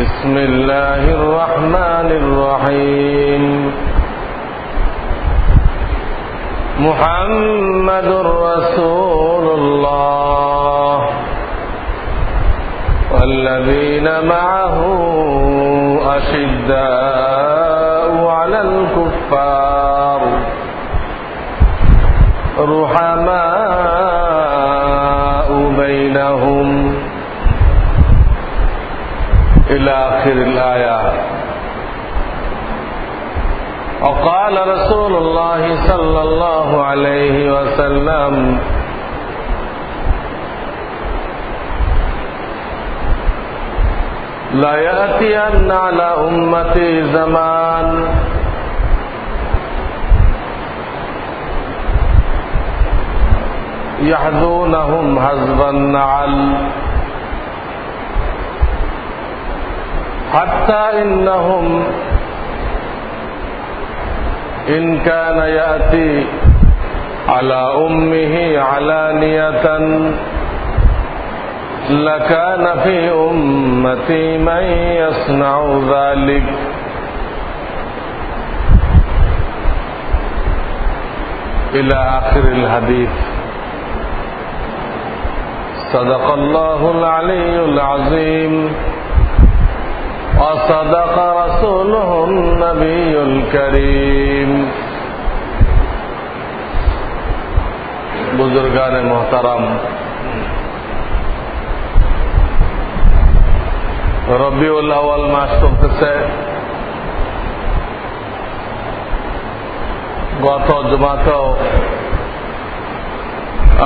بسم الله الرحمن الرحيم. محمد رسول الله. والذين معه أشداء على الكفار. وقال رسول الله صلى الله عليه وسلم. لا يأتين على أمتي زمان. يحذونهم حزب النعل. حتى إنهم إن كان يأتي على أمه علانية لكان في أمتي من يصنع ذلك. إلى آخر الحديث. صدق الله العلي العظيم. وصدق رسوله النبي الكريم. بزرگان محترم রবিউল আওয়াল মাস চলতেছে গত জমাতেও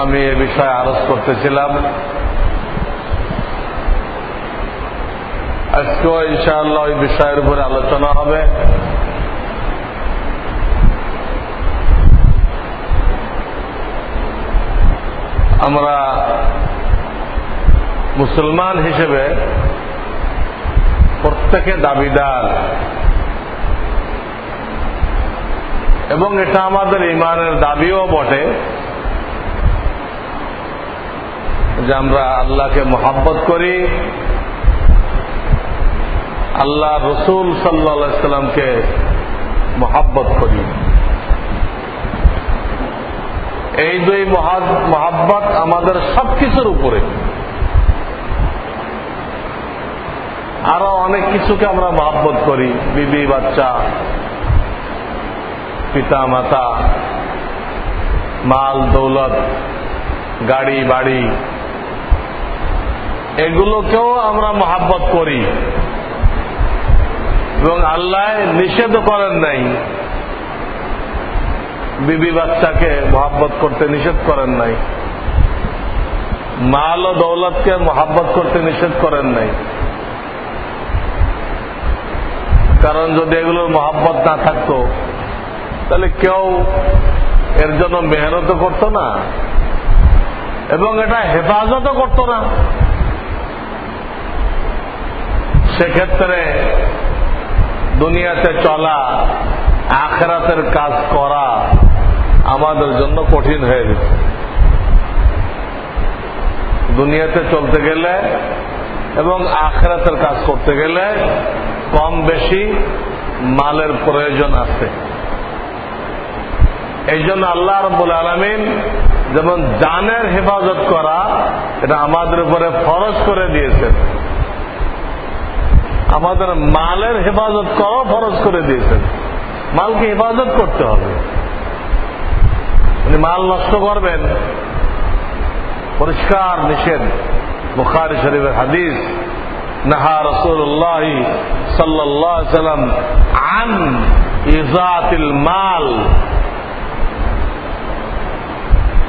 আমি এ বিষয়ে আরজ করতেছিলাম আজকেও ইনশাআল্লাহ ওই বিষয়ের উপরে আলোচনা হবে আমরা মুসলমান হিসেবে প্রত্যেকে দাবিদার। এবং এটা আমাদের ইমানের দাবিও বটে যে আমরা আল্লাহকে মোহাব্বত করি। আল্লাহ রসুল সাল্লা সাল্লামকে মোহাব্বত করি। এই দুই মহাব্বত আমাদের সবকিছুর উপরে। আরও অনেক কিছুকে আমরা মহাব্বত করি। বিবি, বাচ্চা পিতা মাতা মাল, দৌলত, গাড়ি, বাড়ি। এগুলোকেও আমরা মহাব্বত করি। এবং আল্লাহ নিষেধ করেন নাই। বিবি বাচ্চাকে মহাব্বত করতে নিষেধ করেন নাই। মাল ও দৌলতকে মহাব্বত করতে নিষেধ করেন নাই। কারণ যদি এগুলোর মহাব্বত না থাকতো, তাহলে কেউ এর জন্য মেহনত করত না, এবং এটা হেফাজতও করত না। সেক্ষেত্রে দুনিয়াতে চলা, আখরাতের কাজ করা আমাদের জন্য কঠিন হয়ে গেছে দুনিয়াতে চলতে গেলে এবং আখরাতের কাজ করতে গেলে কম বেশি মালের প্রয়োজন আছে। এই জন্য আল্লাহ রব্বুল আলমিন যেমন জানের হেফাজত করা, এটা আমাদের উপরে ফরজ করে দিয়েছেন। আমাদের মালের হেফাজত করাও ফরজ করে দিয়েছেন। মালকে হেফাজত করতে হবে। উনি মাল নষ্ট করবেন। পরিষ্কার, নিষেধ। বুখারি শরীফের হাদিস, নাহা রসুল্লাহ সাল্লাহ সাল্লাম আন ইজাতিল মাল।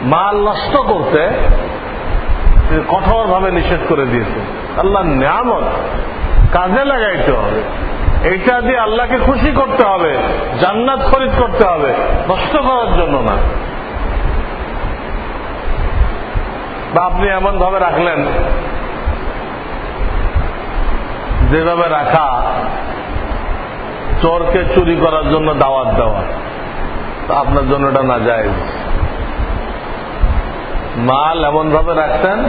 মাল নষ্ট করতে কঠোর ভাবে নিষেধ করে দিয়েছে আল্লাহ নিয়ামত কাজে লাগাইতে হবে। এইটা দিয়ে আল্লাহকে খুশি করতে হবে, জান্নাত খরিদ করতে হবে, নষ্ট করার জন্য না। বা আপনি এমন ভাবে রাখলেন, যেভাবে রাখা, চোরকে চুরি করার জন্য দাওয়াত দেওয়া আপনার জন্য এটা না যায় মাল এমন ভাবে রাখতেন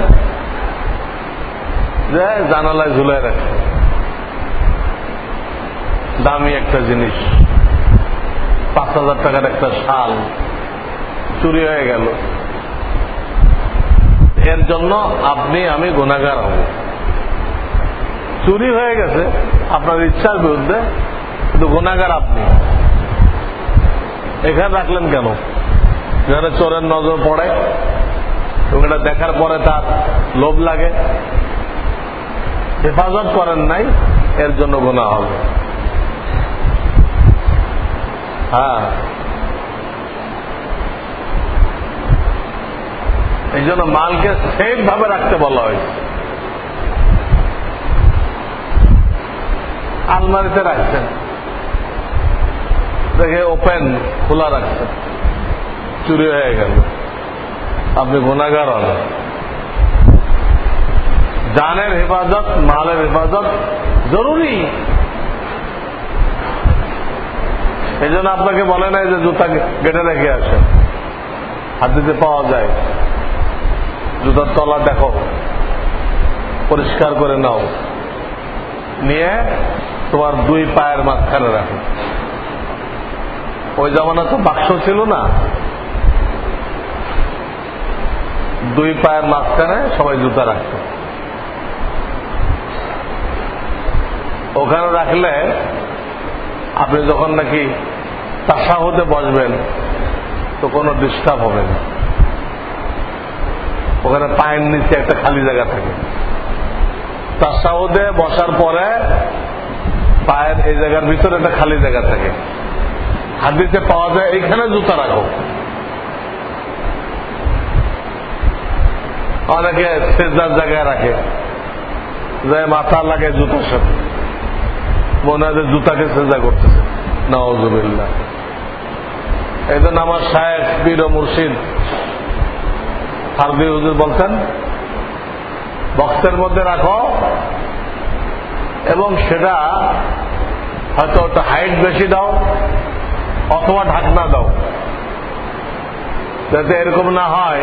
যে জানালায় ঝুলাই রাখতেন দামি একটা জিনিস, পাঁচ হাজার টাকার একটা শাল, চুরি হয়ে গেল। এর জন্য আপনি, আমি গুণাগার হব। চুরি হয়ে গেছে, আপনার ইচ্ছার বিরুদ্ধে, কিন্তু গুণাগার আপনি। এখানে রাখলেন কেন? যেখানে চোরের নজর পড়ে, এবং এটা দেখার পরে তার লোভ লাগে। হেফাজত করেন নাই, এর জন্য গোনা হবে। হ্যাঁ। জন্য মালকে সেফ ভাবে রাখতে বলা হয়েছে। আলমারিতে রাখছেন। দেখে ওপেন খোলা রাখছেন। চুরি হয়ে গেল। আপনি গুণাগার হন। জানের হেফাজত, মালের হেফাজত জরুরি। এই জন্য আপনাকে বলে নাই যে জুতা গেটে রেখে আসেন। হাতিতে পাওয়া যায়। জুতার তলা দেখো। পরিষ্কার করে নাও। নিয়ে তোমার দুই পায়ের মাঝখানে রাখো। ওই জামানা তো বাক্স ছিল না। দুই পায়ের মাঝখানে সবাই জুতা রাখত। ওখানে রাখলে আপনি যখন নাকি তাসা হতে বসবেন, তো কোনো ডিস্টার্ব হবে না। ওখানে পায়ের নিচে একটা খালি জায়গা থাকে। তাসাহুদে বসার পরে পায়ের এই জায়গার ভিতরে একটা খালি জায়গা থাকে। হাদিতে পাওয়া যায়, এইখানে জুতা রাখো। অনেকে সেজার জায়গায় রাখে। যে মাথা লাগে জুতার সাথে। মনে হয় জুতাকে সেজা করতেছে। নওয়াজুবিল্লাহ এই জন্য আমার শায়েখ বীর মুর্শিদ হারবি হুজুর বলছেন? বক্সের মধ্যে রাখো। এবং সেটা হয়তো একটা হাইট বেশি দাও, অথবা ঢাকনা দাও। যাতে এরকম না হয়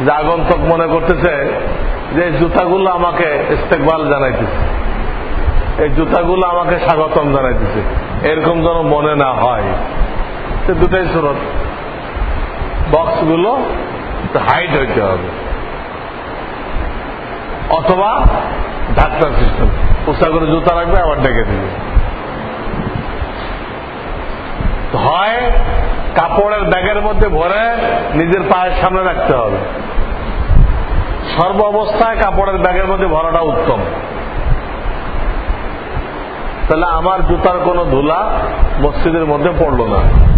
যে আগন্তক মনে করতেছে যে জুতাগুলো আমাকে ইস্তেকবাল জানাইতেছে। এই জুতাগুলো আমাকে স্বাগতম জানাইতেছে। এরকম যেন মনে না হয়। সে দুটাই সুরত। বক্সগুলো হাইট হইতে হবে। অথবা ঢাকটার সিস্টেম উৎসাহ করে জুতা রাখবে, আবার ডেকে দিবে। হয় কাপড়ের ব্যাগের মধ্যে ভরে নিজের পায়ের সামনে রাখতে হবে। সর্ব অবস্থায় কাপড়ের ব্যাগের মধ্যে ভরাটা উত্তম। তাহলে আমার জুতার কোনো ধুলা মসজিদের মধ্যে পড়ল না।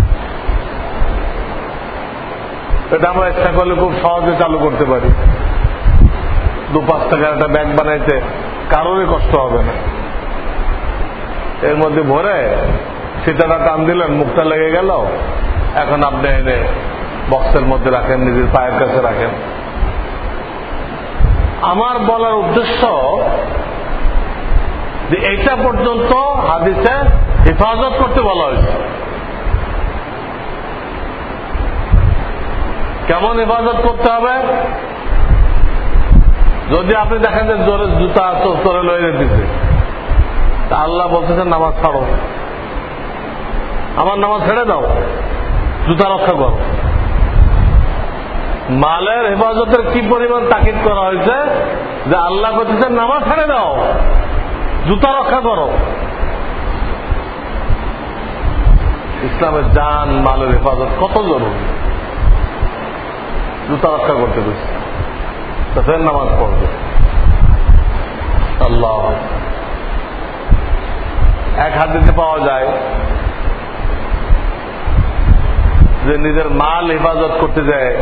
এটা আমরা ইচ্ছা করলে খুব সহজে চালু করতে পারি। দু পাঁচ টাকার একটা ব্যাগ বানাইতে কারোরই কষ্ট হবে না। এর মধ্যে ভরে সেটাটা টান দিলেন, মুখটা লেগে গেল। এখন আপনি এনে বক্সের মধ্যে রাখেন, নিজের পায়ের কাছে রাখেন। আমার বলার উদ্দেশ্য যে এইটা পর্যন্ত হাদিসে হেফাজত করতে বলা হয়েছে। কেমন হেফাজত করতে হবে? যদি আপনি দেখেন যে জোরে জুতা চোরে লয়ে দিতে আল্লাহ বলতেছেন নামাজ ছাড়ো। আমার নামাজ ছেড়ে দাও। জুতা রক্ষা করো। মালের হেফাজতের কি পরিমাণ তাকিদ করা হয়েছে? যে আল্লাহ করতেছেন নামাজ ছেড়ে দাও। জুতা রক্ষা করো। ইসলামের যান মালের হেফাজত কত জরুরি? জুতা রক্ষা করতে পেরেছে তো ফের নামাজ পড়বে। আল্লাহ। এক হাত দিতে পাওয়া যায় যে নিজের মাল হেফাজত করতে যায়,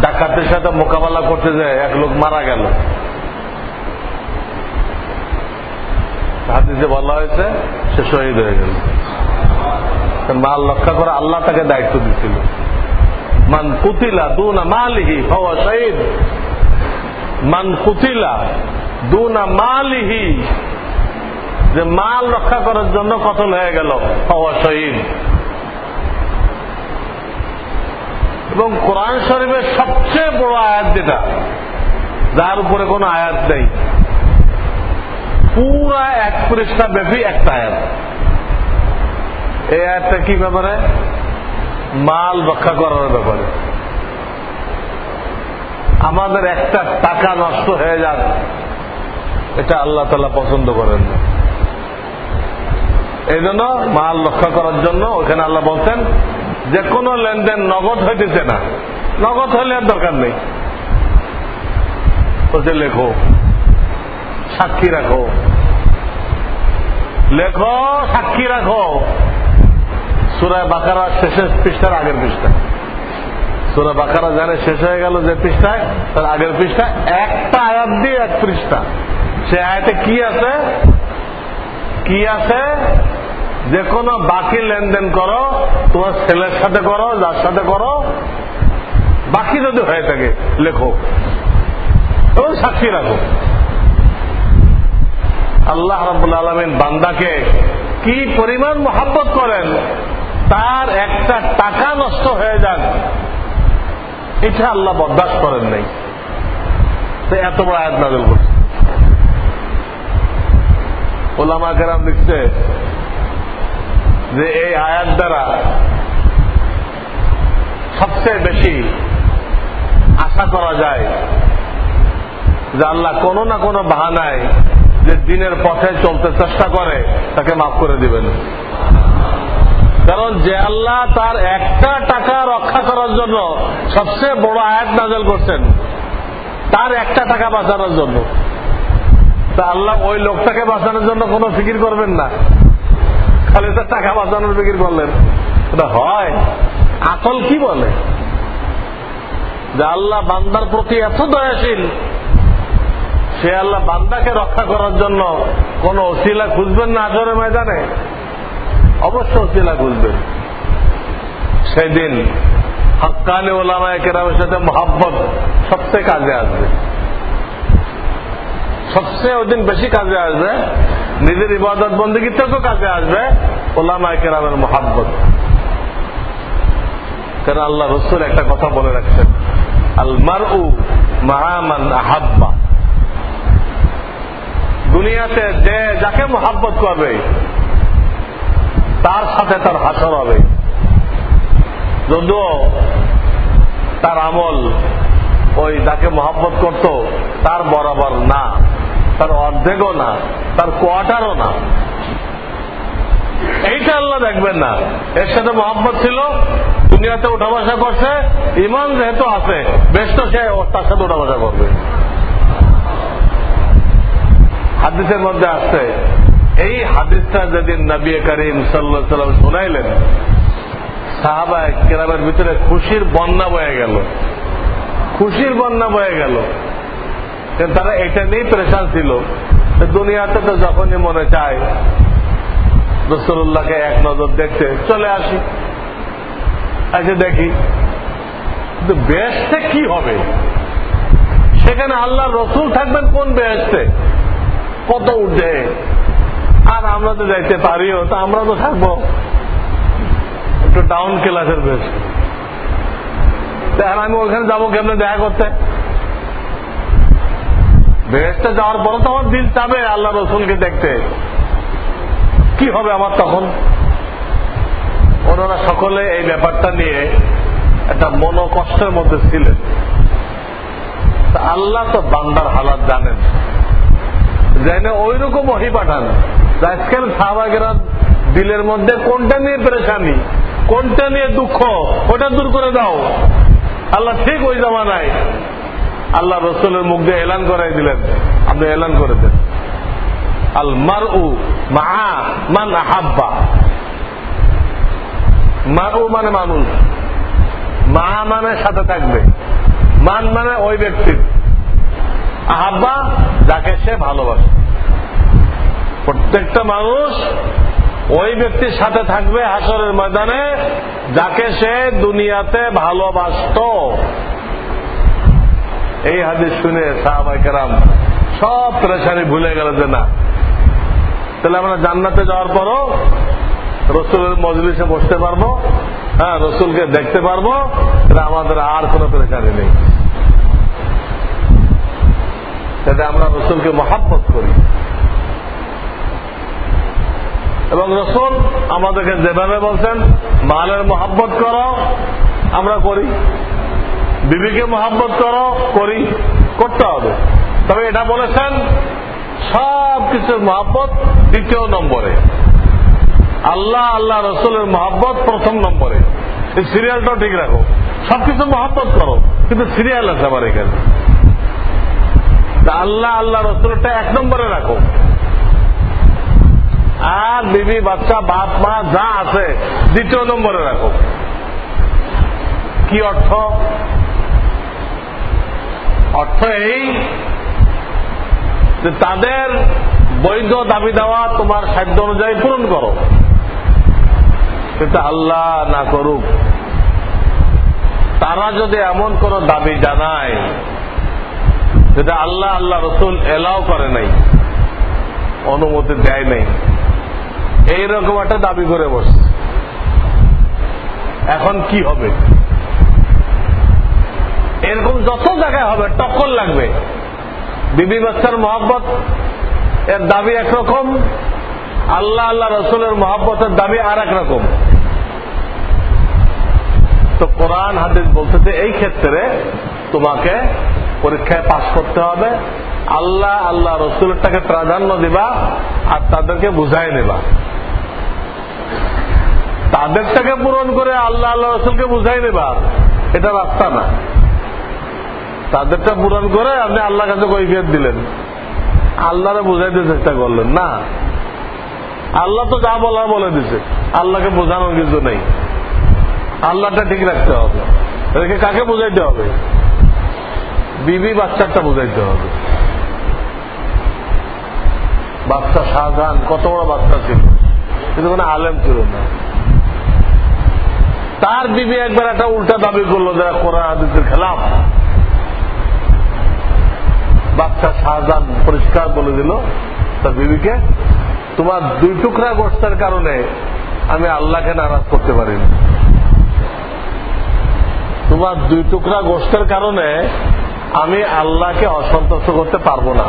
ডাকাতের সাথে মোকাবেলা করতে যায়, এক লোক মারা গেল। হাদিসে বলা হয়েছে, সে শহীদ হয়ে গেল। মাল রক্ষা করে আল্লাহ তাকে দায়িত্ব দিচ্ছিল মান কুতিলা দুনা মালিহি হওয়া শহীদ। মান কুতিলা দুনা মালিহি। যে মাল রক্ষা করার জন্য কতল হয়ে গেল হওয়া শহীদ। এবং কোরআন শরীফের সবচেয়ে বড় আয়াত যেটা, যার উপরে কোনো আয়াত নেই। পুরা এক পৃষ্ঠা ব্যাপী একটা আয়াত। এই আয়াতটা কি ব্যাপারে? মাল রক্ষা করার ব্যাপারে। আমাদের একটা টাকা নষ্ট হয়ে যাক, এটা আল্লাহ তালা পছন্দ করেন না। এই জন্য মাল রক্ষা করার জন্য ওখানে আল্লাহ বলছেন যে কোনো লেনদেন নগদ হইতেছে না। নগদ হলে আর দরকার নেই। বলছে, লেখো। সাক্ষী রাখো। লেখো, সাক্ষী রাখো। সুরায় বাকারা শেষের পৃষ্ঠার আগের পৃষ্ঠা। সুরা বাকারা জানে শেষ হয়ে গেল যে পৃষ্ঠায়, তার আগের পৃষ্ঠা একটা আয়াত দিয়ে এক পৃষ্ঠা। সে আয়াতে কি আছে? কি আছে? যে কোনো বাকি লেনদেন করো, তোমার ছেলের সাথে করো, যার সাথে করো, বাকি যদি হয়ে থাকে, লেখো। এবং সাক্ষী রাখো। আল্লাহ রাবুল আলমিন বান্দাকে কি পরিমাণ মোহাব্বত করেন তার একটা টাকা নষ্ট হয়ে যাক। এটা আল্লাহ বরদাস্ত করেন নাই। এত বড় আয়াত নাজল করছে। ওলামা কেরাম লিখছে যে এই আয়াত দ্বারা সবচেয়ে বেশি আশা করা যায় যে আল্লাহ কোনো না কোনো বাহানায় যে দিনের পথে চলতে চেষ্টা করে, তাকে মাফ করে দিবেন। কারণ যে আল্লাহ তার একটা টাকা রক্ষা করার জন্য সবচেয়ে বড় আয়াত নাজল করছেন, তার একটা টাকা বাঁচানোর জন্য। তা আল্লাহ ওই লোকটাকে বাঁচানোর জন্য কোনো ফিকির করবেন না। খালি তার টাকা বাঁচানোর ফিকির করলেন। এটা হয়। আকল কি বলে? যে আল্লাহ বান্দার প্রতি এত দয়াশীল, সে আল্লাহ বান্দাকে রক্ষা করার জন্য কোন অশিলা খুঁজবেন না আজরে ময়দানে। অবশ্য অশিলা খুঁজবেন সেদিন হকানি ওলামায় কেরামের সাথে মহাব্বত সবচেয়ে কাজে আসবে। সবচেয়ে ওদিন বেশি কাজে আসবে। নিজের ইবাদত বন্দীগীতেও কাজে আসবে ওলামায় কেরামের মহাব্বত। কেন আল্লাহ রসুল একটা কথা বলে রাখছেন, আল মার উ মাহামান আহাব্বা। দুনিয়াতে যে যাকে মোহাব্বত করবে তার সাথে তার হাসর হবে। যদিও তার আমল ওই যাকে মহাব্বত করত, তার বরাবর না। তার অর্ধেকও না, তার কোয়ার্টারও না। এইটা আল্লাহ দেখবেন না। এর সাথে মহাব্বত ছিল, দুনিয়াতে উঠা বসা করছে, ইমান যেহেতু আছে, বেশ তো সে তার সাথে উঠা বসা করবে। হাদিসের মধ্যে আসছে এই হাদিসটা যেদিন নবী করিম সাল্লাহ সাল্লাম শোনাইলেন, সাহাবা কেরামের ভিতরে খুশির বন্যা বয়ে গেল। খুশির বন্যা বয়ে গেল। তারা এটা নিয়েই প্রেশান ছিল। দুনিয়াতে তো যখনই মনে চায় রসুল্লাহকে এক নজর দেখতে চলে আসি। আচ্ছা দেখি, কিন্তু বেহেস্তে কি হবে? সেখানে আল্লাহ রসুল থাকবেন কোন বেহেস্তে কত উঠে? আর আমরা তো যাইতে পারিও, তা আমরা তো থাকব। একটু ডাউন ক্লাসের বেশ। এখন আমি ওখানে যাব কেমনে দেখা করতে? বেহেস্তে যাওয়ার পরে তো আমার দিল চাবে আল্লাহ রসুলকে দেখতে। কি হবে আমার তখন? ওনারা সকলে এই ব্যাপারটা নিয়ে একটা মন কষ্টের মধ্যে ছিলেন। আল্লাহ তো বান্দার হালাত জানেন। জেনে ওই রকম ওহি পাঠান আজকাল সাহবাগেরা দিলের মধ্যে কোনটা নিয়ে পরেশানি, কোনটা নিয়ে দুঃখ, ওটা দূর করে দাও। আল্লাহ ঠিক ওই জামানায়। আল্লাহ রসুলের মুখ দিয়ে এলান করাই দিলেন। আপনি এলান করে দেন। আল মার উ মান মার উ মানে মানুষ। মা মানে সাথে থাকবে। মান মানে ওই ব্যক্তির আহাব্বা যাকে সে ভালোবাসে। প্রত্যেকটা মানুষ ওই ব্যক্তির সাথে থাকবে হাসরের ময়দানে, যাকে সে দুনিয়াতে ভালোবাসত। এই হাদিস শুনে সাহাবাই কেরাম সব প্রেশানি ভুলে গেল যে না, তাহলে আমরা জান্নাতে যাওয়ার পরও রসুলের মজলিসে বসতে পারব হ্যাঁ রসুলকে দেখতে পারব এটা আমাদের আর কোনো প্রেশানি নেই। যাতে আমরা রসুলকে মহাব্বত করি। এবং রসুল আমাদেরকে যেভাবে বলছেন, মালের মহাব্বত করো, আমরা করি। বিবিকে মহাব্বত করো, করি, করতে হবে। তবে এটা বলেছেন, সব কিছুর মহাব্বত দ্বিতীয় নম্বরে। আল্লাহ আল্লাহ রসুলের মহাব্বত প্রথম নম্বরে। এই সিরিয়ালটাও ঠিক রাখো। সবকিছু মহাব্বত করো, কিন্তু সিরিয়াল আছে আমার এখানে। আল্লাহ আল্লাহ রসুলটা এক নম্বরে রাখো। আর বিবি, বাচ্চা, বাপ, মা, যা আছে, দ্বিতীয় নম্বরে রাখো। কি অর্থ? অর্থ এই যে তাদের বৈধ দাবি দেওয়া তোমার সাধ্য অনুযায়ী পূরণ করো। কিন্তু আল্লাহ না করুক। তারা যদি এমন কোন দাবি জানায় যেটা আল্লাহ আল্লাহ রসুল এলাও করে নাই, অনুমতি দেয় নাই। এইরকম একটা দাবি করে বসছে। এখন কি হবে? এরকম যত জায়গায় হবে, টক্কর লাগবে। বিবি বাচ্চার মহব্বত, এর দাবি একরকম, আল্লাহ আল্লাহ রসুলের মহব্বতের দাবি আর রকম। তো কোরআন, হাদিস বলতেছে, এই ক্ষেত্রে তোমাকে পরীক্ষায় পাশ করতে হবে। আল্লাহ আল্লাহ রসুলটাকে প্রাধান্য দিবা আর তাদেরকে বুঝাই নেবা তাদেরটাকে পূরণ করে আল্লাহ আল্লাহ রসুলকে বুঝাই নেবা এটা রাস্তা না। তাদেরটা পূরণ করে আপনি আল্লাহ কাছে কৈফিয়ত দিলেন। আল্লাহরে বুঝাইতে চেষ্টা করলেন। না। আল্লাহ তো যা বলার বলে দিছে। আল্লাহকে বোঝানোর কিছু নেই। আল্লাহটা ঠিক রাখতে হবে। রেখে কাকে বুঝাইতে হবে? বিবি বাচ্চাটা বুঝাইতে হবে। বাচ্চা শাহজাহান, কত বড় বাচ্চা ছিল। কিন্তু কোনো আলেম ছিল না। তার বিবি একবার একটা উল্টা দাবি করল যারা কোরআন হাদিসের খেলাফ। বাচ্চা শাহজাহান পরিষ্কার বলে দিল তার বিবিকে, তোমার দুই টুকরা গোষ্ঠের কারণে আমি আল্লাহকে নারাজ করতে পারিনি। তোমার দুই টুকরা গোষ্ঠের কারণে আমি আল্লাহকে অসন্তুষ্ট করতে পারব না।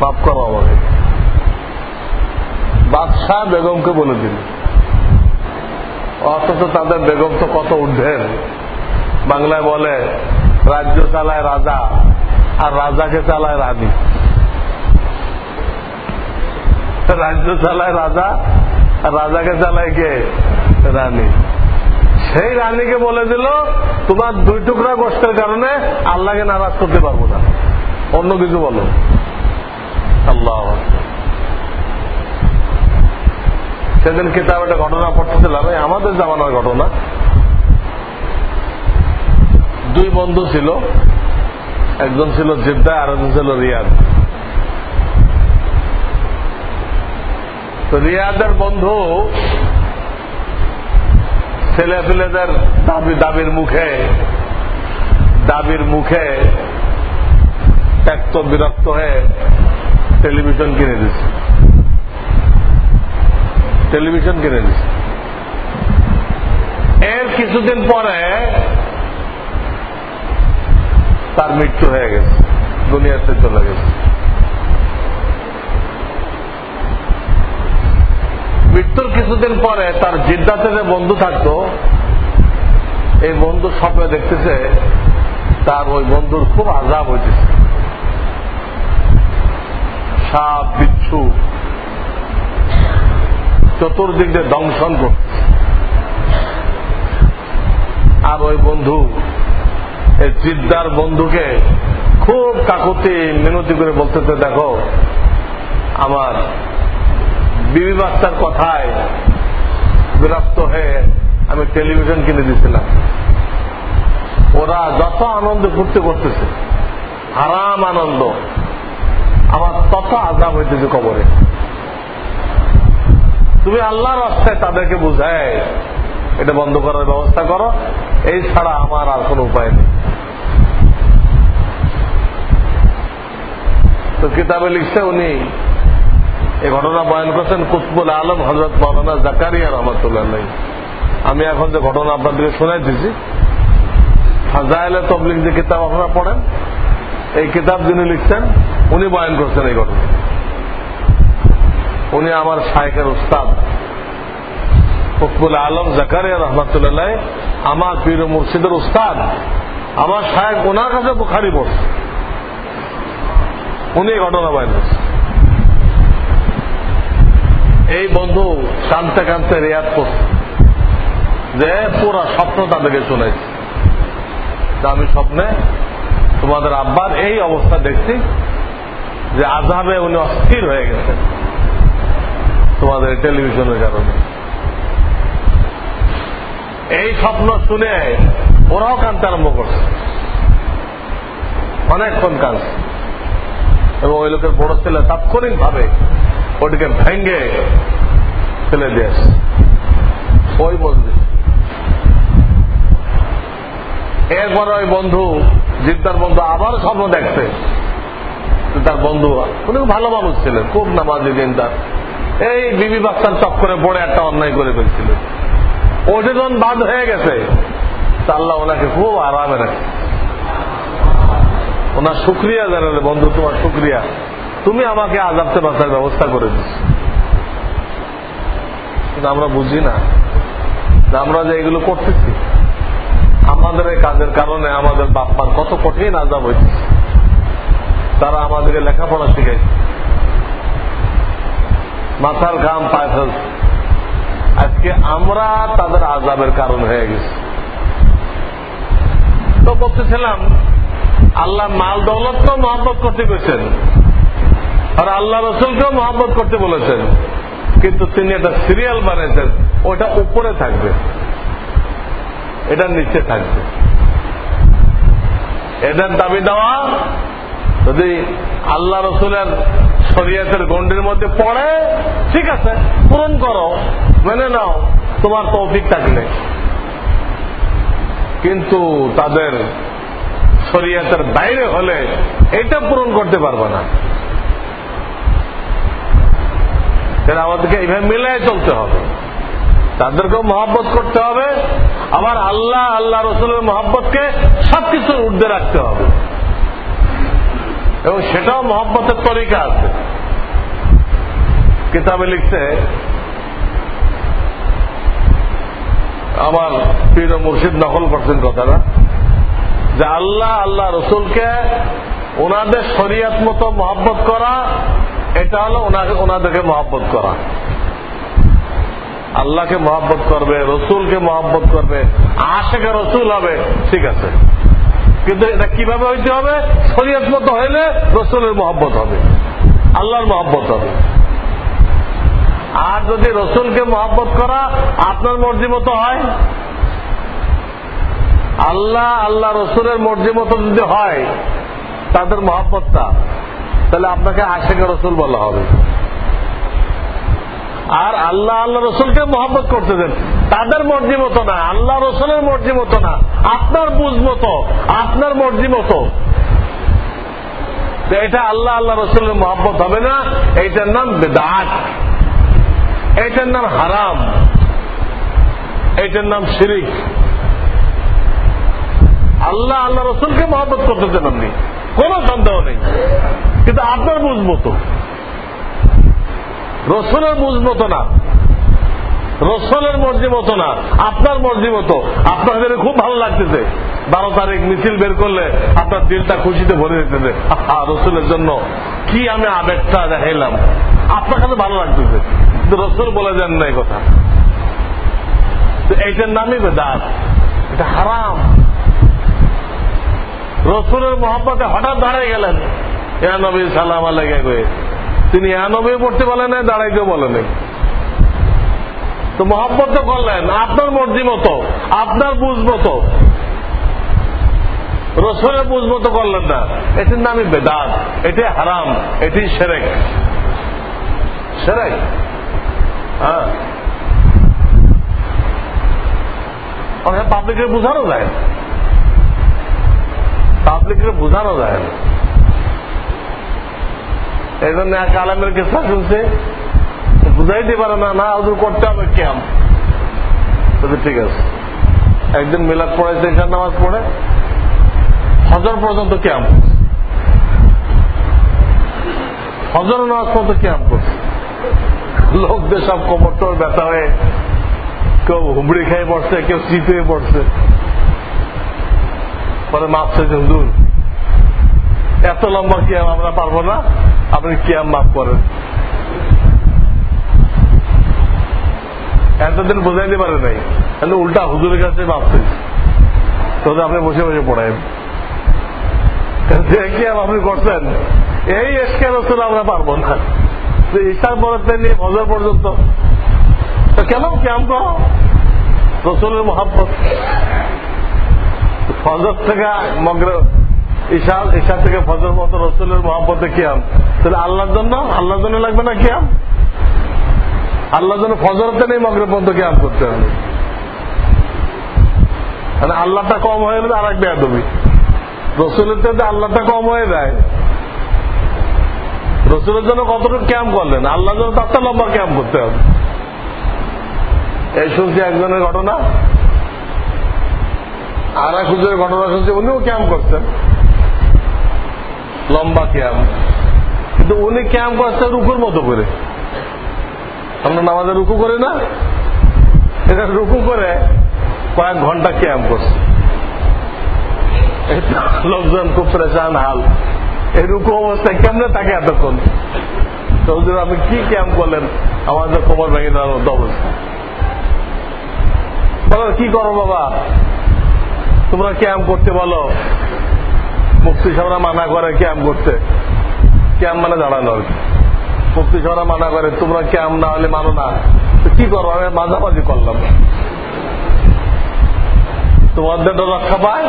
মাফ করো আমাকে। বাদশাহ বেগমকে বলে দিল। অথচ তাদের বেগম তো কত ঊর্ধ্বের বাংলায় বলে, রাজ্য চালায় রাজা, আর রাজাকে চালায় রানী। রাজ্য চালায় রাজা, আর রাজাকে চালায় কে? রানী। সেই রানীকে বলে দিল, তোমার দুই টুকরা গোষ্ঠের কারণে আল্লাহকে নারাজ করতে পারব না। অন্য কিছু বলো। আল্লাহ সেদিন কিতাব একটা ঘটনা পড়তেছিলাম আমাদের জামানার ঘটনা। দুই বন্ধু ছিল। একজন ছিল জিদ্দা আর একজন ছিল রিয়াদ। রিয়াদের বন্ধু ছেলে পেলেদের দাবি দাবির মুখে দাবির মুখে ত্যাক্ত বিরক্ত হয়ে টেলিভিশন কিনে দিচ্ছে টেলিভিশন কিনে দিচ্ছে এর কিছুদিন পরে তার মৃত্যু হয়ে গেছে, দুনিয়াতে চলে গেছে। মৃত্যুর কিছুদিন পরে তার জিদ্দাতে যে বন্ধু থাকতো, এই বন্ধু স্বপ্নে দেখতেছে, তার ওই বন্ধুর খুব আজাব হইতেছে। সাপ, বিচ্ছু চতুর্দিক দিয়ে দংশন করছে। আর ওই বন্ধু, এই জিদ্দার বন্ধুকে খুব কাকুতি, মিনতি করে বলতেছে, দেখো, আমার বিবি বাচ্চার কথায় বিরক্ত হয়ে আমি টেলিভিশন কিনে দিয়েছিলাম ওরা যত আনন্দ ফুর্তি করতেছে আরাম আনন্দ, আমার তত আজাব হইতেছে কবরে। তুমি আল্লাহর রাস্তায় তাদেরকে বুঝায়। এটা বন্ধ করার ব্যবস্থা করো। এই ছাড়া আমার আর কোন উপায় নেই। তো কিতাবে লিখছে উনি এই ঘটনা বয়ান করছেন কুতবুল আলম হজরত মৌলানা জাকারিয়া রহমতুল্লাহ আমি এখন যে ঘটনা আপনাদেরকে শোনাই দিছি, ফাজাইলে তবলিক যে কিতাব আপনারা পড়েন, এই কিতাব যিনি লিখছেন, উনি বয়ান করছেন এই ঘটনা উনি আমার শায়কের উস্তাদ। ফকবুল আলম জাকারিয়া রহমতুল্লাহ আমার পীর মুর্শিদের উস্তাদ। আমার শায়ক ওনার কাছে বুখারি পড়ছে। উনি ঘটনা করছে। এই বন্ধু কানতে কানতে রেয়াত করছে। যে পুরা স্বপ্ন তাদেরকে শুনেছি আমি স্বপ্নে তোমাদের আব্বার এই অবস্থা দেখছি যে আজাবে উনি অস্থির হয়ে গেছেন। তোমাদের টেলিভিশনের কারণে। এই স্বপ্ন শুনে ওরাও কানতে আরম্ভ করছে। অনেকক্ষণ কানছে। এবং ওই লোকের বড় ছেলে তাৎক্ষণিক ভাবে ওটিকে ভেঙ্গে ফেলে দিয়েছে ওই মসজিদ এরপরে ওই বন্ধু, জিদ্দার বন্ধু আবার স্বপ্ন দেখছে। তার বন্ধু উনি ভালো মানুষ ছিলেন, খুব নামাজি দিন তার এই বিবি বাচ্চার চক্করে পড়ে একটা অন্যায় করে ফেলছিলেন ওটা যখন বাদ হয়ে গেছে। আল্লাহ ওনাকে খুব আরামে রাখে। ওনার শুক্রিয়া জানালে, বন্ধু, তোমার শুক্রিয়া। তুমি আমাকে আজাবতে বাঁচার ব্যবস্থা করে দিচ্ছ আমরা বুঝি না আমরা যে এগুলো করতেছি, আমাদের এই কাজের কারণে আমাদের বাপ্পার কত কঠিন আজাব হয়েছে তারা আমাদেরকে লেখাপড়া শিখাইছে। মাথার ঘাম পায় ফেলছে আজকে আমরা তাদের আজাবের কারণ হয়ে গেছি। তো বলতেছিলাম, আল্লাহ মাল দৌলতকেও মহব্বত করতে গেছেন। আর আল্লাহ রসুলকেও মহব্বত করতে বলেছেন। কিন্তু তিনি একটা সিরিয়াল বানিয়েছেন ওটা উপরে থাকবে। এটা নিচে থাকবে। এটার দাবি দেওয়া, যদি আল্লাহ রসুলের শরীয়তের গন্ডির মধ্যে পড়ে, ঠিক আছে, পূরণ করো, মেনে নাও, তোমার তৌফিক থাকলে। কিন্তু তাদের শরীয়তের বাইরে হলে এটা পূরণ করতে পারবে না। আমাদেরকে এইভাবে মিলাই চলতে হবে। তাদেরকেও মহব্বত করতে হবে। আবার আল্লাহ আল্লাহ রসুলের মহব্বতকে সবকিছুর ঊর্ধ্বে রাখতে হবে। এবং সেটাও মহব্বতের তরিকা আছে। কিতাবে লিখছে, আমার পীর মুর্শিদ নকল করছেন কথাটা, যে আল্লাহ আল্লাহ রসুলকে ওনাদের শরিয়াত মতো মহব্বত করা, এটা হলো ওনাদেরকে মহব্বত করা। আল্লাহকে মহব্বত করবে, রসুলকে মহব্বত করবে, আশেখে রসুল হবে, ঠিক আছে। কিন্তু এটা কীভাবে হইতে হবে? শরীয়ত মতো হইলে রসুলের মহব্বত হবে। আল্লাহর মহব্বত হবে। আর যদি রসুলকে মহব্বত করা আপনার মর্জি মতো হয়? আল্লাহ আল্লাহ রসুলের মর্জি মতো যদি হয়, তাদের মহব্বতটা, তাহলে আপনাকে আশেখা রসুল বলা হবে। আর আল্লাহ আল্লাহ রসুলকে মহব্বত করতে দেন। তাদের মর্জি মতো না, আল্লাহ রসুলের মর্জি মতো না, আপনার বুঝ মতো, আপনার মর্জি মতো। এটা আল্লাহ আল্লাহ রসুলের মহব্বত হবে না, এইটার নাম বেদাত। এইটার নাম হারাম। এইটার নাম শিরিক। আল্লাহ আল্লাহ রসুলকে মহব্বত করতেছেন আপনি। কোন সন্দেহ নেই। কিন্তু আপনার বুঝ মতো। রসুলের বুঝ মতো না। রসলের মর্জি মতো না, আপনার মর্জি মতো। আপনাদের খুব ভালো লাগতেছে। বারো তারিখ মিছিল বের করলে আপনার দিলটা খুশিতে ভরে যেতেছে। রসুলের জন্য কি আমি আবেগটা দেখাইলাম। আপনার কাছে ভালো লাগতেছে। কিন্তু রসুল বলে দেন না এই কথা। এইটার নামই বেদাত এটা হারাম। রসুলের মহব্বতে হঠাৎ দাঁড়াই গেলেন। ইয়া নবী, সালাম আলাইকে তিনি, ইয়া নবী পড়তে বলে নাই দাঁড়াইতে বলে নাই। তো মহব্বত তো করলেন, আপনার মর্জি মতো, আপনার বুঝ মতো। রসুলের বুঝ মতো করলেন না। এটির নামই বেদাত, এটি হারাম, এটি সেরেক। সেরেক? হ্যাঁ। পাবলিকের বোঝানো যায়। পাবলিকের বোঝানো যায়। এই জন্য এক আলামের কেসা শুনছে বুঝাইতে পারে না না ওদের করতে হবে ক্যাম। ঠিক আছে। একদিন মিলাদ পড়াইছে এখান নামাজ পড়ে। হজর পর্যন্ত ক্যাম্প হজর নামাজ পর্যন্ত ক্যাম্প করছে। লোকদের সব কোমর ব্যথা হয়ে কেউ হুমড়ি খেয়ে পড়ছে, কেউ শীত হয়ে পড়ছে। পরে মাপ চাইছে, হুজুর, এত লম্বা কিয়াম আমরা পারব না। আপনি কিয়াম মাফ করেন। এতদিন বোঝাইতে পারে নাই। তাহলে উল্টা হুজুরের কাছে মাপ চাইছে আপনি বসে বসে পড়াইন কিয়াম আপনি করছেন? এই এসকে রসুল আমরা পারব না। ঈশার পরের নিয়ে ফজর পর্যন্ত। তো কেন ক্যাম করো রসুলের মহাব্বত। ফজর থেকে মগ্র ঈশা ঈশা থেকে ফজর মতো রসুলের মহাব্বতে কিয়াম তাহলে আল্লাহর জন্য? আল্লাহর জন্য লাগবে না কিয়াম আল্লাহর জন্য ফজরতে নেই মগ্র পর্যন্ত কিয়াম করতে হবে। মানে আল্লাহটা কম হয়ে গেলে আর এক বেয়াদবি। রসুলের থেকে আল্লাহটা কম হয়ে যায়। রসুলের জন্য কতটুকু ক্যাম্প করলেন? আল্লাহ জন্য তার লম্বা ক্যাম্প করতে হবে। এই শুনছি একজনের ঘটনা। আর এক হুজুরের ঘটনা শুনছি, উনিও ক্যাম্প করছেন লম্বা ক্যাম্প। কিন্তু উনি ক্যাম্প করছেন রুকুর মতো করে। আমরা নামাজে রুকু করি না? এটা রুকু করে, কয়েক ঘণ্টা ক্যাম্প করছে। লোকজন খুব প্রেশান হাল। এই রুকু অবস্থায় কেমনে থাকে এতক্ষণ? তো আপনি কি ক্যাম্প করলেন? আমাদের কোমর ভেঙে দেওয়ার মতো অবস্থা। কি করো বাবা? তোমরা ক্যাম্প করতে বলো। মুক্তি সাহরা মানা করে ক্যাম্প করতে। ক্যাম্প মানে দাঁড়ানো আর মুক্তি সাহরা মানা করে, তোমরা ক্যাম্প না হলে মানো না? কি করো আমি মাঝামাঝি করলাম। তোমাদের রক্ষা পায়।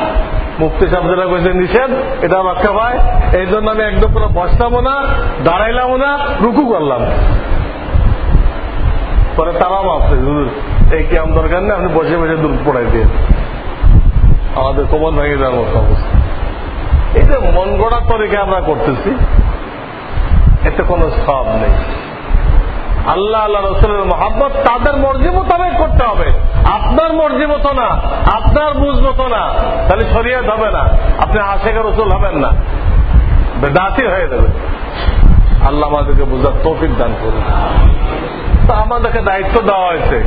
মুক্তি সাহেব যেটা কয়েছে নিষেধ, এটা রক্ষা পায়। এই জন্য আমি একদম পুরো বসলামও না, দাঁড়াইলামও না, রুকু করলাম। পরে তারাও ভাবছে এই ক্যাম দরকার নেই? আপনি বসে বসে দূর পড়াই দিয়ে আমাদের কোমর ভেঙে যাওয়ার মতো অবস্থা। এই যে মন গড়া তরিকে আমরা করতেছি এতে কোনো সব নেই। আল্লাহ আল্লাহ রসুলের মহাব্বত তাদের মর্জি মোতাবেক করতে হবে। আপনার মর্জি মতো না, আপনার বুঝ মতো না, তাহলে শরিয়ত হবে না। আপনি আশেখা রসুল হবেন না। বেদাতি হয়ে যাবে। আল্লাহ আমাদেরকে বুঝার তৌফিক দান করুন। তো আমাদেরকে দায়িত্ব দেওয়া হয়েছে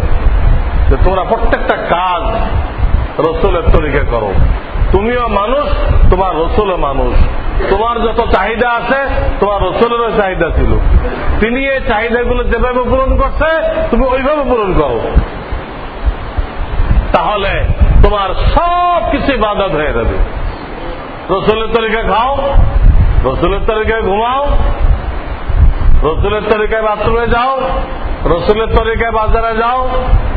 যে তোমরা প্রত্যেকটা কাজ রসুলের তরিকে করো। তুমিও মানুষ, তোমার রসুলও মানুষ। তোমার যত চাহিদা আছে, তোমার রসুলেরও চাহিদা ছিল। তিনি এই চাহিদাগুলো যেভাবে পূরণ করছে, তুমি ওইভাবে পূরণ করো। তাহলে তোমার সব কিছু বাধা হয়ে যাবে। রসুলের তরিকে খাও, রসুলের তরিকে ঘুমাও, রসুলের তরিকায় বাথরুমে যাও, রসুলের তরিকায় বাজারে যাও,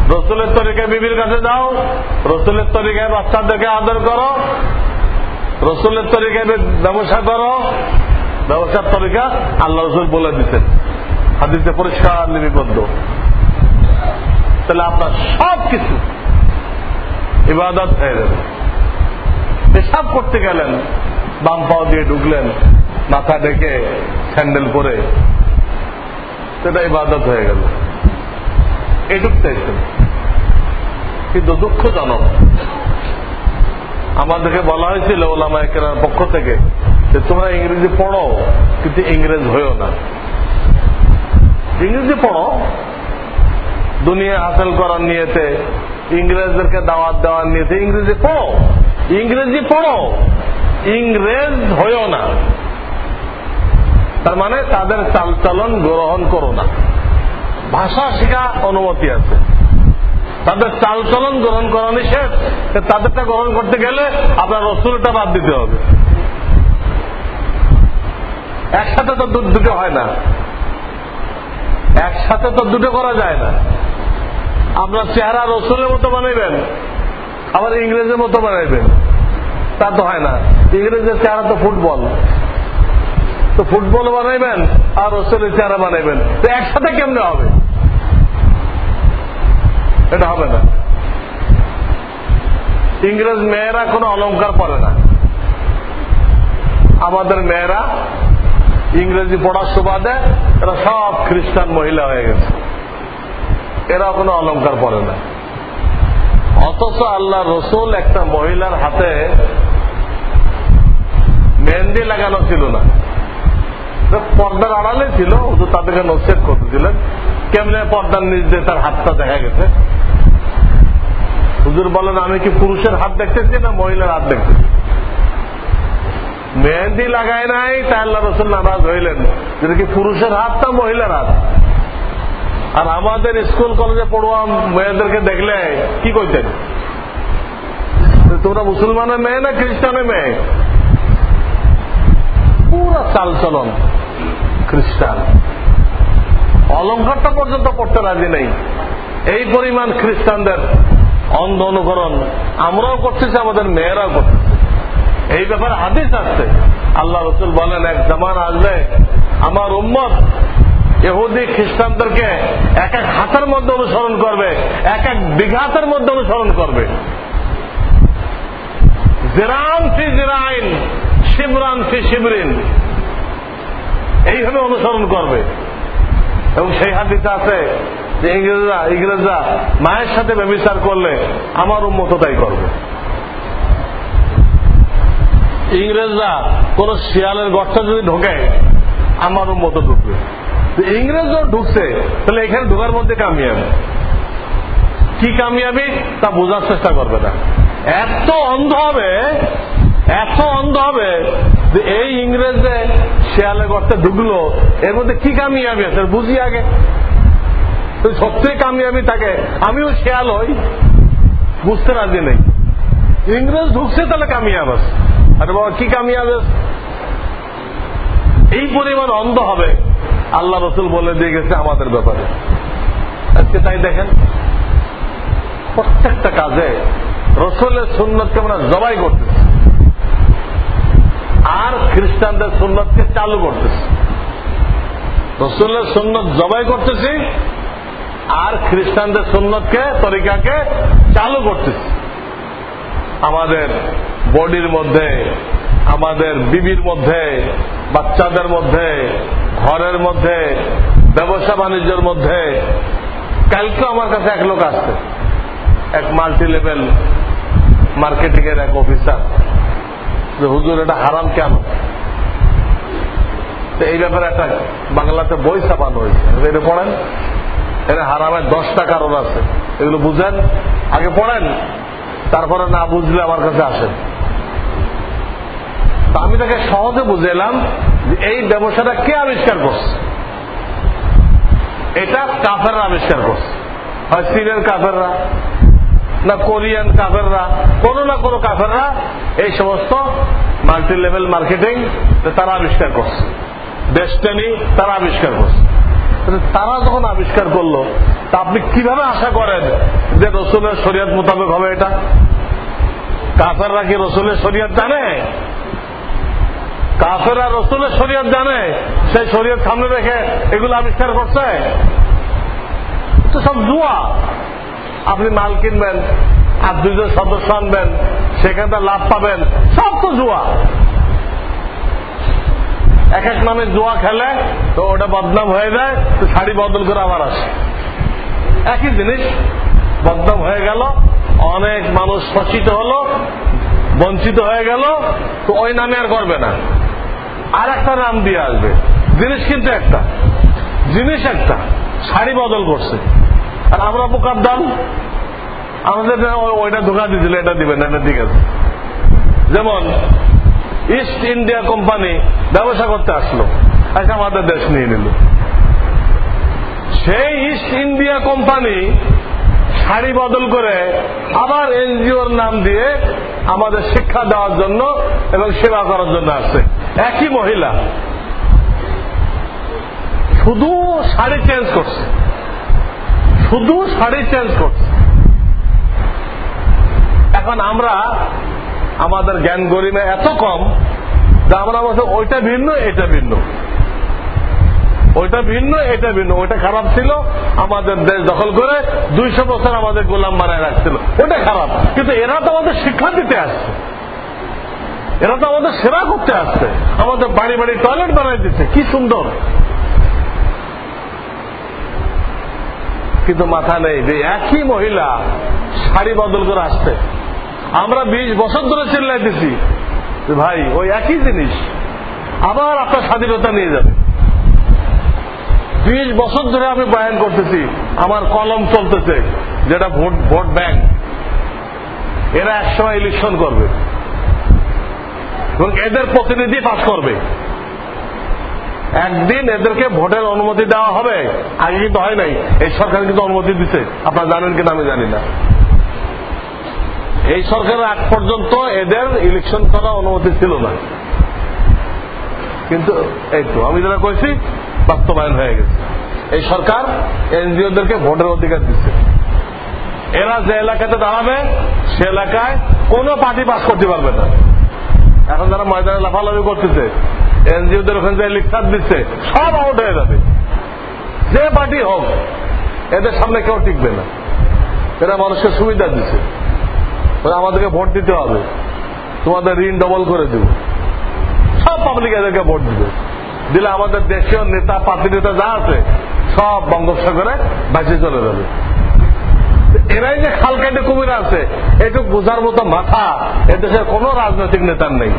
রসুলের তরিকায় বিবির কাছে যাও, রসুলের তরিকায় বাচ্চাদেরকে আদর করো রসুলের তরিকায় ব্যবসা করো। ব্যবসার তরিকা আল্লাহ রসুল বলে দিতেন। হাদিসে পরিষ্কার লিপিবদ্ধ। তাহলে আপনার সব কিছু ইবাদত হয়ে যাবে। পেশাব করতে গেলেন, বাম পাও দিয়ে ঢুকলেন, মাথা ডেকে স্যান্ডেল পরে। সেটা ইবাদত হয়ে গেল। এটুক চাইছেন। কিন্তু দুঃখজনক আমাদেরকে বলা হয়েছিল ওলামা কেনার পক্ষ থেকে যে তোমরা ইংরেজি পড়ো, কিন্তু ইংরেজ হয়েও না। ইংরেজি পড়ো। দুনিয়া হাসিল করার নিয়েতে, ইংরেজদেরকে দাওয়াত দেওয়ার নিয়েতে ইংরেজি পড়ো। ইংরেজি পড়ো। ইংরেজ হয়েও না। তার মানে তাদের চালচলন গ্রহণ করো না। ভাষা শেখা অনুমতি আছে। তাদের চালচলন গ্রহণ করা নিষেধ। তাদেরটা গ্রহণ করতে গেলে আপনার রসুলটা বাদ দিতে হবে। একসাথে তো দুটো হয় না। একসাথে তো দুটো করা যায় না। আপনার চেহারা রসুলের মতো বানাইবেন, আবার ইংরেজের মতো বানাইবেন। তা তো হয় না। ইংরেজের চেহারা তো ফুটবল। তো ফুটবল বানাইবেন আর রসুলের চেহারা বানাইবেন। তো একসাথে কেমনে হবে? এটা হবে না। ইংরেজ মেয়েরা কোনো অলঙ্কার পরে না। আমাদের মেয়েরা ইংরেজি পড়ার সুবাদে এরা সব খ্রিস্টান মহিলা হয়ে গেছে। এরা কোনো অলঙ্কার পরে না। অথচ আল্লাহ রসুল একটা মহিলার হাতে মেহেন্দি লাগানো ছিল না। পর্দার আড়ালে ছিল তাদেরকে নসেট করতেছিলেন। কেমনে পর্দার নিজ দিয়ে তার হাতটা দেখা গেছে? হুজুর বলেন, আমি কি পুরুষের হাত দেখতেছি না মহিলার হাত দেখতেছি? মেহেন্দি লাগায় নাই, তা আল্লাহ রসুল নারাজ হইলেন। যেটা কি পুরুষের হাত না মহিলার হাত। আর আমাদের স্কুল, কলেজে পড়ুয়া মেয়েদেরকে দেখলে কি করতেন তোমরা মুসলমানের মেয়ে না খ্রিস্টানের মেয়ে? পুরো চালচলন। খ্রিস্টান। অলঙ্কারটা পর্যন্ত পড়তে রাজি নেই। এই পরিমাণ খ্রিস্টানদের অন্ধ অনুকরণ আমরাও করতেছি, আমাদের মেয়েরাও করতেছে। এই ব্যাপারে হাদিস আসছে আল্লাহ রসুল বলেন, এক জামান আসবে, আমার উম্মত এহুদি খ্রিস্টানদেরকে এক এক হাতের মধ্যে অনুসরণ করবে, এক এক বিঘাতের মধ্যে অনুসরণ করবে। জেরান ফি জেরাইন শিবরান ফি শিবরিন এইভাবে অনুসরণ করবে। এবং সেই হাদিতে আছে যে ইংরেজরা ইংরেজরা মায়ের সাথে ব্যবচার করলে আমার উন্মত তাই করবে। ইংরেজরা কোন শিয়ালের গর্তে যদি ঢোকে, আমার উন্মত ঢুকবে। ইংরেজও ঢুকছে, তাহলে এখানে ঢোকার মধ্যে কামিয়াবি। কি কামিয়াবি? তা বোঝার চেষ্টা করবে না। এত অন্ধ হবে এত অন্ধ হবে যে এই ইংরেজে শিয়ালে গর্তে ঢুকলো, এর মধ্যে কি কামিয়াবি আছে? বুঝি আগে। সত্যিই কামিয়াবি থাকে। আমিও শেয়াল হই। বুঝতে রাজি নেই। ইংরেজ ঢুকছে, তাহলে কামিয়াব আছে। আরে বাবা, কি কামিয়াব এই পরিমাণ অন্ধ হবে। আল্লাহ রসুল বলে দিয়ে গেছে আমাদের ব্যাপারে। আজকে তাই দেখেন, প্রত্যেকটা কাজে রসুলের সুন্নতকে আমরা জবাই করতেছি। আর খ্রিস্টানদের সুন্নতকে চালু করতেছি। রসুলের সুন্নত জবাই করতেছি, আর খ্রিস্টানদের সুন্নতকে, তরিকাকে চালু করতেছি। আমাদের বডির মধ্যে, আমাদের বিবির মধ্যে, বাচ্চাদের মধ্যে, ঘরের মধ্যে, ব্যবসা বাণিজ্যের মধ্যে, কালকে আমার কাছে এক লোক আসছে, এক মাল্টি লেভেল মার্কেটিং এর এক অফিসার। যে হুজুর, এটা হারাম কেন? এই ব্যাপারে একটা বাংলাতে বই ছাপানো হয়েছে। এটা পড়েন? এর হারামের দশটা কারণ আছে। এগুলো বুঝেন? আগে পড়েন। তারপরে না বুঝলে আমার কাছে আসেন। আমি তাকে সহজে বুঝেলাম যে এই ব্যবসাটা কে আবিষ্কার করছে? এটা কাফেররা আবিষ্কার করছে। হয় চীনের কাফেররা না কোরিয়ান কাফেররা, কোন না কোন কাফেররা এই সমস্ত মাল্টি লেভেল মার্কেটিং তারা আবিষ্কার করছে। ডেস্টানি তারা আবিষ্কার করছে। তারা যখন আবিষ্কার করল, তা আপনি কীভাবে আশা করেন যে রসুলের শরীয়ত মোতাবেক হবে এটা? কাফেররা কি রসুলের শরীয়ত জানে? কাফেরা রসুলের শরীয়ত জানে? সেই শরীয়ত সামনে রেখে এগুলো আবিষ্কার করছে? সব জুয়া। আপনি মাল কিনবেন আর দুজন সদস্য আনবেন, সেখান লাভ পাবেন। সব তো জুয়া। এক এক নামে জুয়া খেলে তো ওটা বদনাম হয়ে যায়, তো শাড়ি বদল করে আবার আসে। একই জিনিস, বদনাম হয়ে গেল, অনেক মানুষ শোষিত হলো, বঞ্চিত হয়ে গেল, তো ওই নামে আর করবে না। আর একটা নাম দিয়ে আসবে। জিনিস কিন্তু একটা। জিনিস একটা। শাড়ি বদল করছে। আর আমরা বোকার দাম আমাদের ওইটা ধোকা দিয়েছিল এটা দিবেন এটা ঠিক আছে। যেমন ইস্ট ইন্ডিয়া কোম্পানি ব্যবসা করতে আসলো আচ্ছা আমাদের দেশ নিয়ে নিল। সেই ইস্ট ইন্ডিয়া কোম্পানি শাড়ি বদল করে আবার এনজিওর নাম দিয়ে আমাদের শিক্ষা দেওয়ার জন্য এবং সেবা করার জন্য আসছে। একই মহিলা। শুধু শাড়ি চেঞ্জ করছে। শুধু শাড়ি চেঞ্জ করছে। এখন আমরা আমাদের জ্ঞান গরিমে এত কম যে আমরা বলছি, ওইটা ভিন্ন, এটা ভিন্ন। ওইটা ভিন্ন, এটা ভিন্ন। ওইটা খারাপ ছিল, আমাদের দেশ দখল করে দুইশো বছর আমাদের গোলাম বানায় রাখছিল। ওটা খারাপ। কিন্তু এরা তো আমাদের শিক্ষা দিতে আসছে। এরা তো আমাদের সেবা করতে আসছে। আমাদের বাড়ি বাড়ি টয়লেট বানাই দিচ্ছে। কি সুন্দর। কিন্তু মাথা নেই যে একই মহিলা শাড়ি বদল করে আসছে। আমরা বিশ বছর ধরে চিল্লাইতেছি ভাই, ওই একই জিনিস, আবার আপনার স্বাধীনতা নিয়ে যাবে। বিশ বছর ধরে আমি বয়ান করতেছি, আমার কলম চলতেছে, যেটা ভোট ভোট ব্যাংক। এরা একসময় ইলেকশন করবে। এবং এদের প্রতিনিধি পাশ করবে। একদিন এদেরকে ভোটের অনুমতি দেওয়া হবে, আগে কিন্তু হয় নাই। এই সরকার কিন্তু অনুমতি দিচ্ছে আপনারা জানেন কিনা আমি জানি না। এই সরকারের আগ পর্যন্ত এদের ইলেকশন করার অনুমতি ছিল না। কিন্তু এই তো আমি যেটা কইছি, বাস্তবায়ন হয়ে গেছে। এই সরকার এনজিওদেরকে ভোটের অধিকার দিচ্ছে এরা যে এলাকাতে দাঁড়াবে, সে এলাকায় কোনো পার্টি পাস করতে পারবে না। এখন যারা ময়দানে লাফালাফি করতেছে এনজিওদের ওখানে যে লিখার দিচ্ছে, সব আউট হয়ে যাবে। যে পার্টি হোক, এদের সামনে কেউ টিকবে না। এরা মানুষকে সুবিধা দিচ্ছে। আমাদেরকে ভোট দিতে হবে। তোমাদের ঋণ ডবল করে দেব। সব পাবলিক এদেরকে ভোট দিবে। দিলে আমাদের দেশীয় নেতা, পার্টি নেতা যা আছে, সব বঙ্গোপসাগরে বাঁচে চলে যাবে। এরাই যে খাল কেটে কুমির আছে একটু বোঝার মতো মাথা এদেশের কোন রাজনৈতিক নেতার নেই।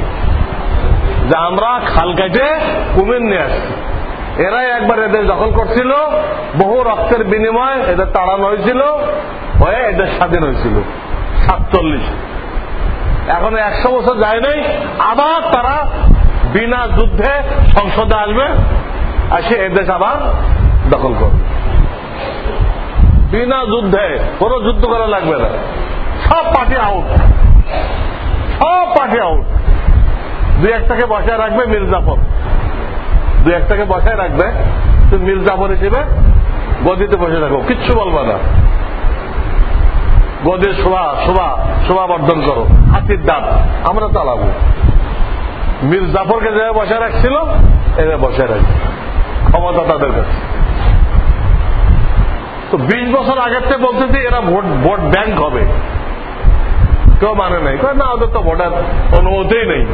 যে আমরা খাল কেটে কুমির নিয়ে আসছি। এরাই একবার এদের দখল করছিল, বহু রক্তের বিনিময় এদের তাড়ানো হয়েছিল, হয়ে এদের স্বাধীন হয়েছিল। সাতচল্লিশ। এখন একশো বছর যায় নাই, আবার তারা বিনা যুদ্ধে সংসদে আসবে আর সে এদেশ আবার দখল করবে। বিনা যুদ্ধে কোন যুদ্ধ করা লাগবে না। সব পার্টি আউট সব পার্টি আউট দুই একটাকে বসায় রাখবে মির্জাফর দুই একটাকে বসায় রাখবে, তুমি মির্জাফর হিসেবে গদিতে বসে রাখো কিচ্ছু বলবা না। গদির শোভা শোভা শোভা বর্ধন করো, হাতির দাঁত, আমরা চালাবো। মীর জাফরকে যে বসায় রাখছিল এরা বসায় রাখবে। ক্ষমতা তাদের কাছে। তো বিশ বছর আগের থেকে বলতেছি, এরা ভোট ভোট ব্যাংক হবে। কেউ মানে নাই। না, ওদের তো ভোটার অনুমতিই নেই।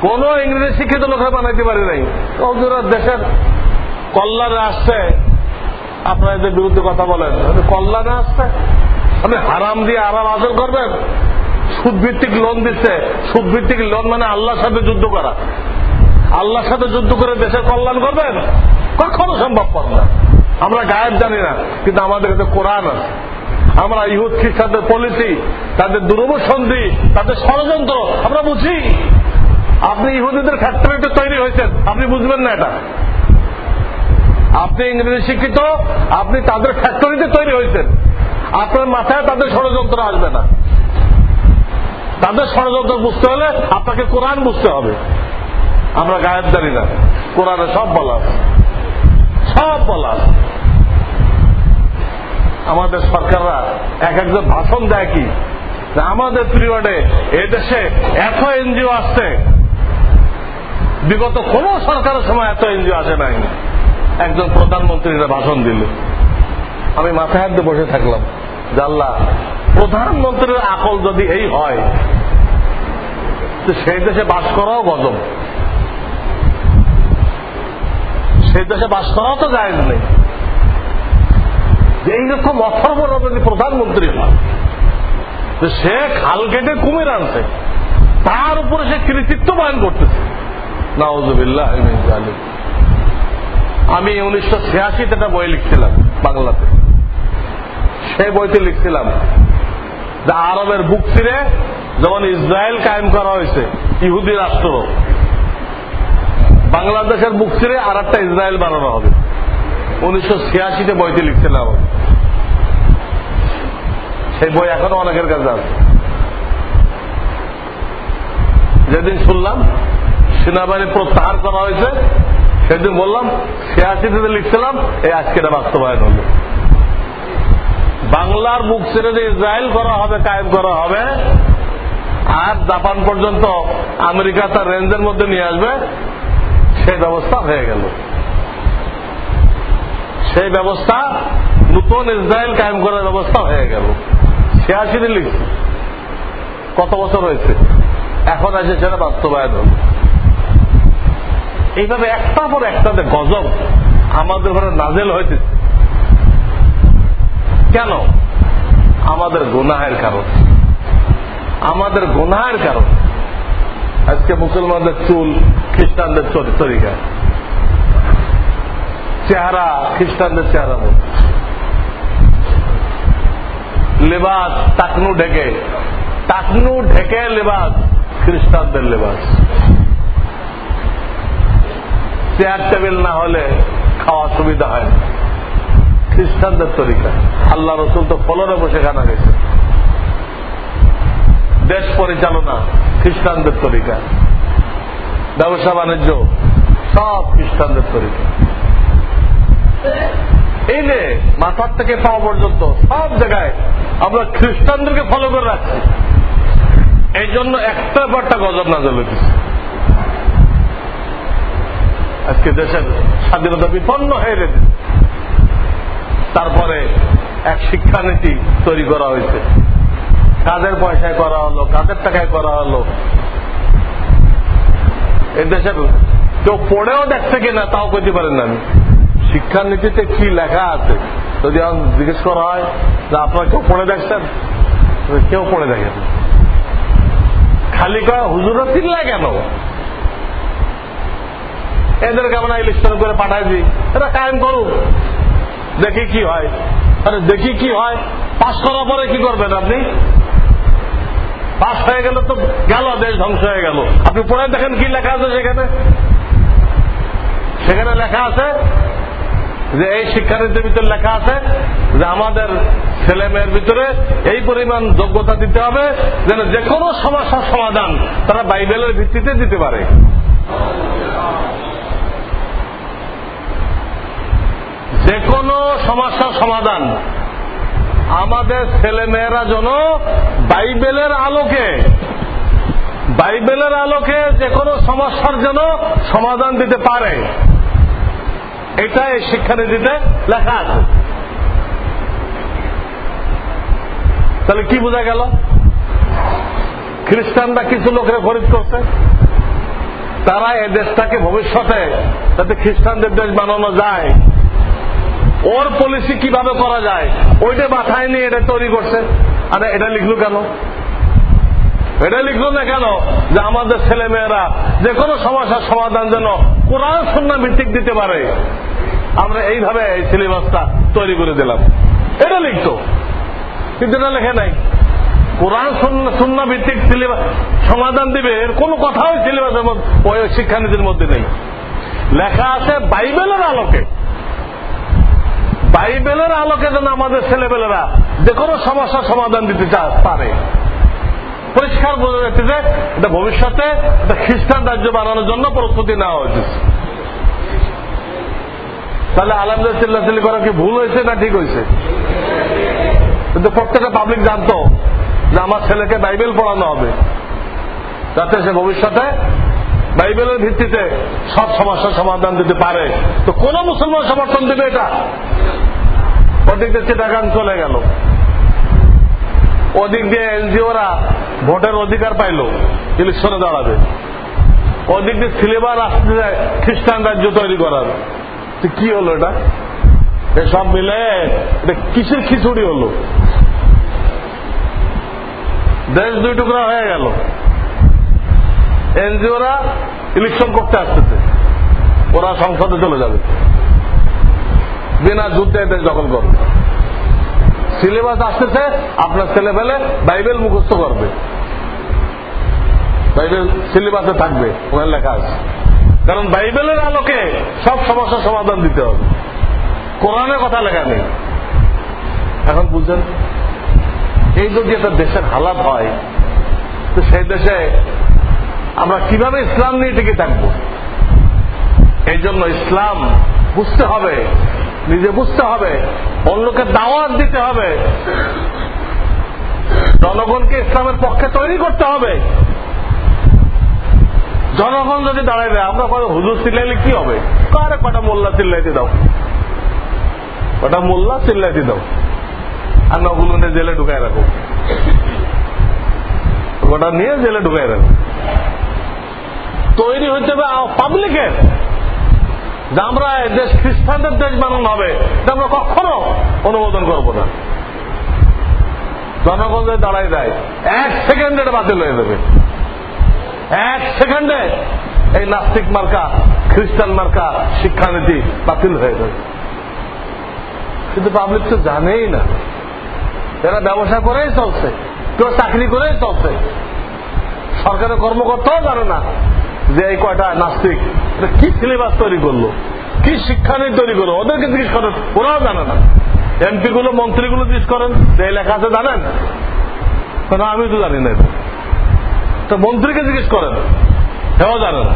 কোন ইংরেজি শিক্ষিত লোকের বানাইতে পারে নাই। দেশের কল্যাণে আসছে। আপনারা এদের বিরুদ্ধে কথা বলেন। কল্যাণে আসছে। আপনি হারাম দিয়ে আরাম হাসিল করবেন। সুদ ভিত্তিক লোন দিচ্ছে। সুদ ভিত্তিক লোন মানে আল্লাহর সাথে যুদ্ধ করা। আল্লাহর সাথে যুদ্ধ করে দেশের কল্যাণ করবেন? কখনো সম্ভব কর না। আমরা গায়েব জানি না, কিন্তু আমাদের কাছে কোরআন আছে। আমরা ইহুদ, খ্রিস্টানদের পলিসি তাদের দুরবসন্ধি, তাদের ষড়যন্ত্র, আমরা বুঝি। আপনি ইহুদিদের ফ্যাক্টরিতে তৈরি হয়েছেন। আপনি বুঝবেন না এটা। আপনি ইংরেজি শিক্ষিত, আপনি তাদের ফ্যাক্টরিতে তৈরি হয়েছেন। আপনার মাথায় তাদের ষড়যন্ত্র আসবে না। তাদের ষড়যন্ত্র বুঝতে হলে আপনাকে কোরআন বুঝতে হবে। আমরা গায়েব জানি না। কোরআনে সব বলা সব বলা আমাদের সরকাররা এক একজন ভাষণ দেয় কি? আমাদের পিরিয়ডে এদেশে এত এনজিও আসছে বিগত কোন সরকারের সময় এত এনজিও আসে নাই। একজন প্রধানমন্ত্রীরা ভাষণ দিল। আমি মাথায় হাতে বসে থাকলাম। জাল্লা প্রধানমন্ত্রীর আকল যদি এই হয়, তো সেই দেশে বাস করাও গজব। সেই দেশে বাস করাও তো যায় নেই। এইরকম অথর্বর যদি প্রধানমন্ত্রী হয় সে খাল কেটে কুমির আনছে, তার উপরে সে কৃতিত্ব বয়ন করতেছে। আমি উনিশশো ছিয়াশিতে একটা বই লিখছিলাম বাংলাতে। সেই বইতে লিখছিলাম যে আরবের বুক ছিঁড়ে যখন ইসরায়েল কায়েম করা হয়েছে, ইহুদি রাষ্ট্র, বাংলাদেশের বুক ছিঁড়ে আর একটা ইসরায়েল বানানো হবে। উনিশশো ছিয়াশিতে বইতে লিখছিলাম। সেই বই এখনও অনেকের কাছে আছে। যেদিন শুনলাম সেনাবাহিনী প্রত্যাহার করা হয়েছে? সেদিন বললাম ছিয়াশিতে লিখছিলাম, এই আজকে এটা বাস্তবায়ন হল। বাংলার বুক ছেড়ে যে ইসরায়েল করা হবে, কায়েম করা হবে, আর জাপান পর্যন্ত আমেরিকা তার রেঞ্জের মধ্যে নিয়ে আসবে সেই ব্যবস্থা হয়ে গেল। সেই ব্যবস্থা নতুন ইসরায়েল কায়েম করার ব্যবস্থা হয়ে গেল। ছিয়াশিতে লিখছে। কত বছর হয়েছে? এখন আছে সেটা বাস্তবায়ন হল। এইভাবে একটা পর একটাতে গজব আমাদের ঘরে নাজেল হয়েছে। কেন? আমাদের গুনাহের কারণ। আমাদের গুনাহের কারণ। আজকে মুসলমানদের চুল খ্রিস্টানদের তরিকা। চেহারা খ্রিস্টানদের চেহারা মতো লেবাস টাকনু ঢেকে টাকনু ঢেকে লেবাস খ্রিস্টানদের লেবাস। চেয়ার টেবিল না হলে খাওয়া সুবিধা হয় না। খ্রিস্টানদের তরিকা। আল্লাহ রসুল তো ফলনে বসে খানা গেছে দেশ পরিচালনা খ্রিস্টানদের তরিকা। ব্যবসা বাণিজ্য সব খ্রিস্টানদের তরিকা। এই যে মাথার থেকে পাওয়া পর্যন্ত সব জায়গায় আমরা খ্রিস্টানদেরকে ফলো করে রাখছি। এই জন্য একটা ব্যাপারটা গজব না জ্বলে দিচ্ছে আজকে দেশের স্বাধীনতা বিপন্ন হয়ে গেছে। তারপরে এক শিক্ষানীতি তৈরি করা হয়েছে। কাদের পয়সায় করা হলো কাদের টাকায় করা হলো। দেশের কেউ পড়েও দেখছে কিনা তাও করতে পারেন না আমি। শিক্ষানীতিতে কি লেখা আছে? যদি আমার জিজ্ঞেস করা হয়, যে আপনারা কেউ পড়ে দেখছেন? কেউ পড়ে দেখেন খালি কয়া হুজুরা চিল্লা কেন? এদেরকে আমরা ইলেকশন করে পাঠাই দিই এটা কায়েম করুক। দেখি কি হয়। আরে দেখি কি হয়। পাশ করার পরে কি করবেন আপনি? পাশ হয়ে গেল তো গেল, দেশ ধ্বংস হয়ে গেল। আপনি পড়ে দেখেন কি লেখা আছে সেখানে? সেখানে লেখা আছে যে এই শিক্ষার্থীদের ভিতরে লেখা আছে যে আমাদের ছেলে মেয়ের ভিতরে এই পরিমাণ যোগ্যতা দিতে হবে যেন যে কোনো সমস্যার সমাধান তারা বাইবেলের ভিত্তিতে দিতে পারে। যে কোনো সমস্যার সমাধান। আমাদের ছেলে মেয়েরা যেন বাইবেলের আলোকে বাইবেলের আলোকে যে কোনো সমস্যার জন্য সমাধান দিতে পারে। এটা এই শিক্ষানীতিতে লেখা আছে। তাহলে কি বোঝা গেল? খ্রিস্টানরা কিছু লোকের খরিদ করছে। তারা এ দেশটাকে ভবিষ্যতে, যাতে খ্রিস্টানদের দেশ বানানো যায়। ওর পলিসি কীভাবে করা যায়? ওইটা মাথায় নিয়ে এটা তৈরি করছে। আর, এটা লিখলো কেন? এটা লিখলো না কেন? যে আমাদের ছেলে মেয়েরা যে কোনো সমস্যার সমাধান যেন কোরআন সন্না ভিত্তিক দিতে পারে। আমরা এইভাবে এই সিলেবাসটা তৈরি করে দিলাম। এটা লিখতো। কিন্তু এটা লেখে নাই। কোরআন শূন্য ভিত্তিক সিলেবাস সমাধান দিবে এর কোন কথাও সিলেবাসের মধ্যে ওই শিক্ষানীতির মধ্যে নেই। লেখা আছে বাইবেলের আলোকে। বাইবেলের আলোকে যেন আমাদের ছেলেবেলেরা যে কোনো সমস্যার সমাধান দিতে পারে। পরিষ্কার বোঝা যাচ্ছে যে এটা ভবিষ্যতে একটা খ্রিস্টান রাজ্য বানানোর জন্য প্রস্তুতি নেওয়া হয়েছে তাহলে আলমদের চিল্লাচিল্লি করা কি ভুল হয়েছে না ঠিক হয়েছে? কিন্তু প্রত্যেকটা পাবলিক জানতো যে আমার ছেলেকে বাইবেল পড়ানো হবে। যাতে সে ভবিষ্যতে বাইবেলের ভিত্তিতে সব সমস্যার সমাধান দিতে পারে। তো কোন মুসলমান সমর্থন দিবে এটা? ওদিক দিয়ে চিটাগান চলে গেল। ওদিক দিয়ে এনজিওরা ভোটের অধিকার পাইল, ইলেকশনে দাঁড়াবে। ওদিক দিয়ে সিলেবাস আসতে যায়, খ্রিস্টান রাজ্য তৈরি করার। কি হলো এটা? এসব মিলে এটা কিসের খিচুড়ি হলো? দেশ দুই টুকরা হয়ে গেল। এনজিওরা ইলেকশন করতে আসতেছে। ওরা সংসদে চলে যাবে। বিনা যুদ্ধে দেশ দখল করবে। সিলেবাস আসতেছে, আপনার ছেলে পেলে বাইবেল মুখস্থ করবে। বাইবেল সিলেবাসে থাকবে, ওখানে লেখা আছে। কারণ বাইবেলের আলোকে সব সমস্যার সমাধান দিতে হবে। কোরআনের কথা লেখা নেই। এখন বুঝছেন? এই যদি একটা দেশের হালাত হয়, তো সেই দেশে আমরা কীভাবে ইসলাম নিয়ে টিকে থাকব? এই জন্য ইসলাম বুঝতে হবে নিজে বুঝতে হবে, অন্যকে দাওয়াত দিতে হবে। জনগণকে ইসলামের পক্ষে তৈরি করতে হবে। জনগণ যদি দাঁড়ায় দেয়, আমরা কত হুজুর চিল্লাইলে কি হবে? কারে কটা মোল্লা চিল্লাইতে দাও? কটা মোল্লা চিল্লাইতে দাও? আর নগুলো জেলে ঢুকায় রাখো। ওটা নিয়ে জেলে ঢুকায় রাখো। তৈরি হচ্ছে পাবলিকের যে আমরা দেশ খ্রিস্টানদের দেশ বানানো হবে আমরা কখনো অনুমোদন করব না। জনগণ যদি দাঁড়াই দেয় এক সেকেন্ডে বাতিল হয়ে যাবে। এক সেকেন্ডে এই নাস্তিক মার্কা, খ্রিস্টান মার্কা শিক্ষানীতি বাতিল হয়ে যাবে। কিন্তু পাবলিক তো জানেই না। এরা ব্যবসা করেই চলছে, কেউ চাকরি করেই চলছে। সরকারের কর্মকর্তাও জানে না। যে এই কয়টা নাস্তিক কি সিলেবাস তৈরি করল? কি শিক্ষানীতি তৈরি করল? ওদেরকে জিজ্ঞেস করেন, ওরাও জানে না। এমপি গুলো মন্ত্রীগুলো জিজ্ঞেস করেন, যে লেখা আছে জানেন? কেন আমি তো জানি না তো মন্ত্রীকে জিজ্ঞেস করেন সেও জানে না।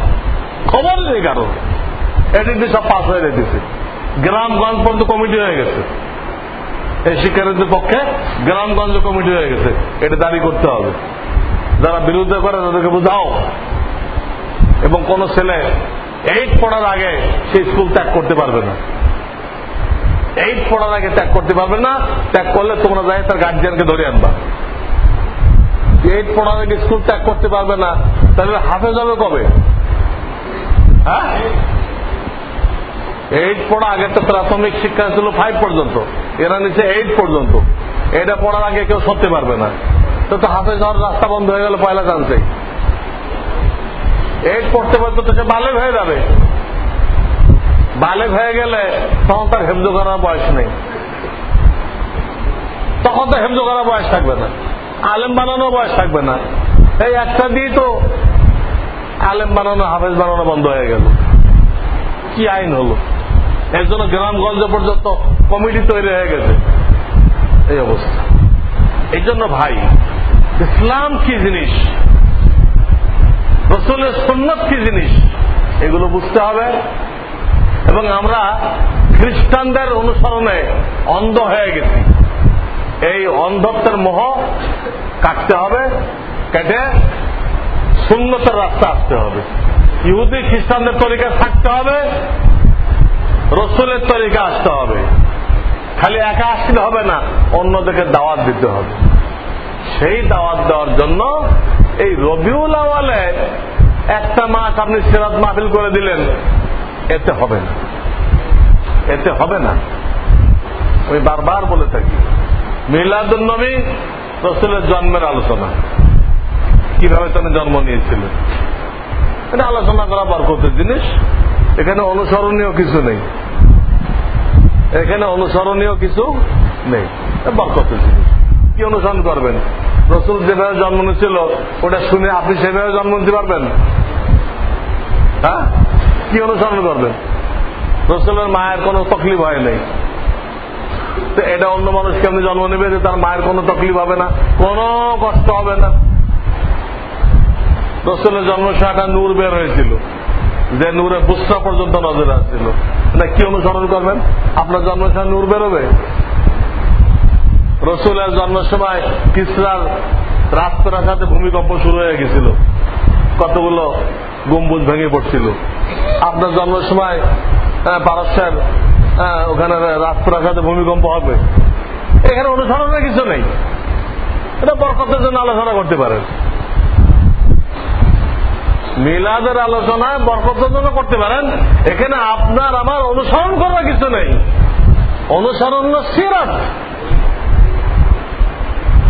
খবর নেই কারও। এদিক দিয়ে সব পাস হয়ে যেতেছে গ্রামগঞ্জ পর্যন্ত কমিটি হয়ে গেছে। এই শিক্ষার্থীদের পক্ষে গ্রামগঞ্জ কমিটি হয়ে গেছে। এটা দাবি করতে হবে। যারা বিরুদ্ধে করে তাদেরকে বুঝাও। এবং কোন ছেলে এইট পড়ার আগে সে স্কুল ত্যাগ করতে পারবে না। এইট পড়ার আগে ত্যাগ করতে পারবে না, ত্যাগ করলে তোমরা যাই তার গার্জিয়ানকে ধরে আনবা। এইট পড়ার আগে স্কুল ত্যাগ করতে পারবে না, তাহলে হাফেজ হবে কবে? হ্যাঁ? এইট পড়া আগে তো প্রাথমিক শিক্ষা ছিল ফাইভ পর্যন্ত। এরা নিচে এইট পর্যন্ত। এটা পড়ার আগে কেউ সরতে পারবে না। তো হাফেজ হওয়ার রাস্তা বন্ধ হয়ে গেল, পয়লা চান্সে এইট পড়তে পড়তে তো সে বালেগ হয়ে যাবে। বালেগ হয়ে গেলে তখন তার হেমজ করার বয়স নেই। তখন তো হেমজ করার বয়স থাকবে না। আলেম বানানোর বয়স থাকবে না। এই একটা দিয়ে তো আলেম বানানো, হাফেজ বানানো বন্ধ হয়ে গেল। কি আইন হলো? এর জন্য গ্রামগঞ্জ পর্যন্ত কমিটি তৈরি হয়ে গেছে। এই অবস্থা। এই জন্য ভাই, ইসলাম কি জিনিস? রসুলের সুন্নত কি জিনিস? এগুলো বুঝতে হবে। এবং আমরা খ্রিস্টানদের অনুসরণে অন্ধ হয়ে গেছি। এই অন্ধত্বের মোহ কাটতে হবে, কেটে সুন্নতের রাস্তা আসতে হবে। ইহুদি খ্রিস্টানদের তরিকা থাকতে হবে, রসুলের তরিকা আসতে হবে। খালি একা আসলে হবে না, অন্যদেরকে দাওয়াত দিতে হবে। সেই দাওয়াত দেওয়ার জন্য এই রবিউল আওয়ালে একটা মাস আপনি সিরাত মাহফিল করে দিলেন, এতে হবে না। এতে হবে না। আমি বারবার বলে থাকি মিলাদুল নবী রসুলের জন্মের আলোচনা। কীভাবে তিনি জন্ম নিয়েছিলেন? এটা আলোচনা করা বরকতের জিনিস। এখানে অনুসরণীয় কিছু নেই। এখানে অনুসরণীয় কিছু নেই। বরকতের জিনিস। কি অনুসরণ করবেন? রসুল যেভাবে জন্ম নিয়েছিল, ওটা শুনে আপনি সেভাবে জন্ম নিতে পারবেন? হ্যাঁ? কি অনুসরণ করবেন? রসুলের মায়ের কোনো তকলিফ হয় নেই। তো এটা অন্য মানুষ কেমনি জন্ম নেবে যে তার মায়ের কোনো তকলিফ হবে না? কোনো কষ্ট হবে না। রসুলের জন্ম একটা নূর বের হয়েছিল। যে নূরে বুসরা পর্যন্ত নজরে আসছিল। না কি অনুসরণ করবেন? আপনার জন্মস্থান নূর বেরোবে রসুলের জন্মের সময় কিসরার রাস্তার সাথে ভূমিকম্প শুরু হয়ে গেছিল। কতগুলো গম্বুজ ভেঙে পড়ছিল। আপনার জন্মের সময় পারস্যের ওখানে রাস্তার সাথে ভূমিকম্প হবে। এখানে অনুসরণের কিছু নেই। এটা বরকতের জন্য আলোচনা করতে পারেন। মিলাদের আলোচনায় বরকতের জন্য করতে পারেন। এখানে আপনার আমার অনুসরণ করার কিছু নেই। অনুসরণ সিরাত।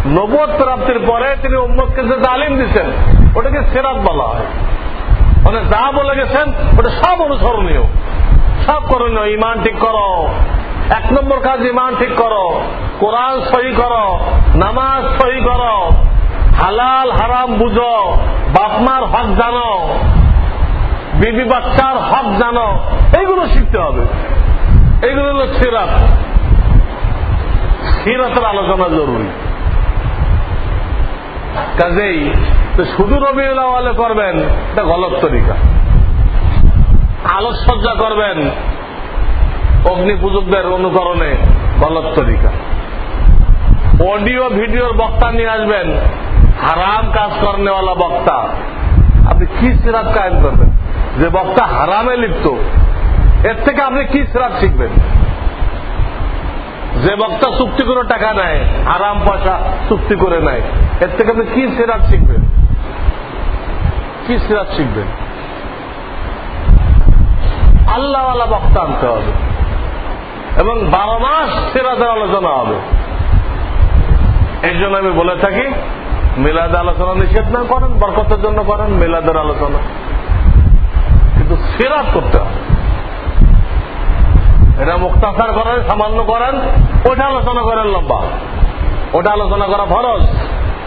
নবদ প্রাপ্তির পরে তিনি উম্মদকে যে তালিম দিচ্ছেন ওটাকে সেরাত বলা হয়। মানে যা বলে গেছেন, ওটা সব অনুসরণীয়। সব করণীয়, ইমান ঠিক করো। এক নম্বর কাজ, ইমান ঠিক করো। কোরআন সহি করো, নামাজ সহি করো। হালাল, হারাম বুঝো। বাপমার হক জানো। বিবি বাচ্চার হক জানো। এইগুলো শিখতে হবে। এইগুলো হল সিরাত। সিরাতের আলোচনা জরুরি। কাজেই শুধু রবিউল আওয়ালে করবেন, এটা গলত তরিকা। আলোকসজ্জা করবেন, অগ্নি পূজকদের অনুকরণে গলত তরিকা। অডিও, ভিডিওর বক্তা নিয়ে আসবেন, হারাম কাজ করেনেওয়ালা বক্তা। আপনি কি সিরাত কায়েম করবেন? যে বক্তা হারামে লিপ্ত, এর থেকে আপনি কি সিরাত শিখবেন? যে বক্তা চুক্তি করে টাকা নেয় আরাম পয়সা চুক্তি করে নেয়, এর থেকে আপনি কি সিরাত শিখবেন? কি সিরাত শিখবেন? আল্লাহওয়ালা বক্তা আনতে হবে। এবং বারো মাস সিরাতের আলোচনা হবে। এই জন্য আমি বলে থাকি মিলাদ আলোচনা নিষেধ না করেন, বরকতের জন্য করেন, মেলাদের আলোচনা। কিন্তু সিরাত করতে হবে। এটা মুক্তাচার করেন সামান্য করেন ওটা আলোচনা করেন লম্বা। ওটা আলোচনা করা ফরজ।